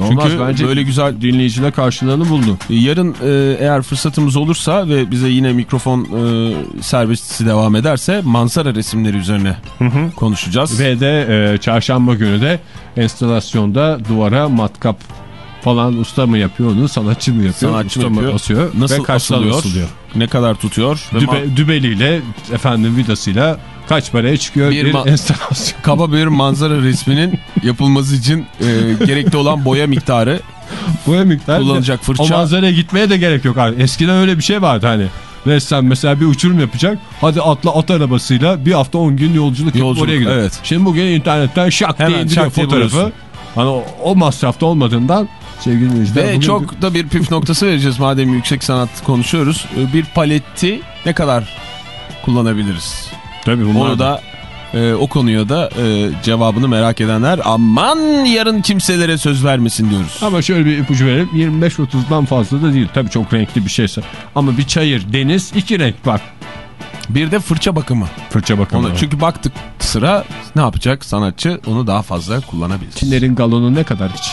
Olmaz Çünkü bence böyle güzel dinleyiciler karşılığını buldu. Yarın e, eğer fırsatımız olursa ve bize yine mikrofon e, servisi devam ederse manzara resimleri üzerine konuşacağız. Ve de e, çarşamba günü de enstalasyonda duvara matkap falan usta mı yapıyor onu sanatçı mı yapıyor? Sanatçı usta mı mı yapıyor? asıyor Nasıl ve asılıyor? asılıyor? Ne kadar tutuyor? Dübe, dübeliyle efendim vidasıyla kaç paraya çıkıyor Bir bir, enstalasyon. kaba bir manzara resminin yapılması için e, gerekli olan boya miktarı Bu miktar kullanılacak o fırça. manzaraya gitmeye de gerek yok abi. Eskiden öyle bir şey vardı hani. Ressam mesela bir uçurum yapacak. Hadi atla at arabasıyla bir hafta 10 gün yolculuk, Yolculuk, oraya gidiyor. evet. Şimdi bugün internetten şak diye indiriyor fotoğrafı. buluyorsun. Hani o, o masrafta olmadığından sevgili dinleyiciler. Ve bugün- çok da bir püf noktası vereceğiz madem yüksek sanat konuşuyoruz. E, Bir paletti ne kadar kullanabiliriz? Tabii bunlar Onu da e, o konuya da e, cevabını merak edenler aman yarın kimselere söz vermesin diyoruz. Ama şöyle bir ipucu verelim 25-30'dan fazla da değil tabii çok renkli bir şeyse ama bir çayır deniz iki renk var. Bir de fırça bakımı. Fırça bakımı. Ona, çünkü baktık sıra ne yapacak sanatçı onu daha fazla kullanabilir. Çinlerin galonu ne kadar hiç?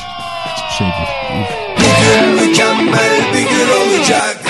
Hiçbir şey değil. Bugün mükemmel bir gün olacak.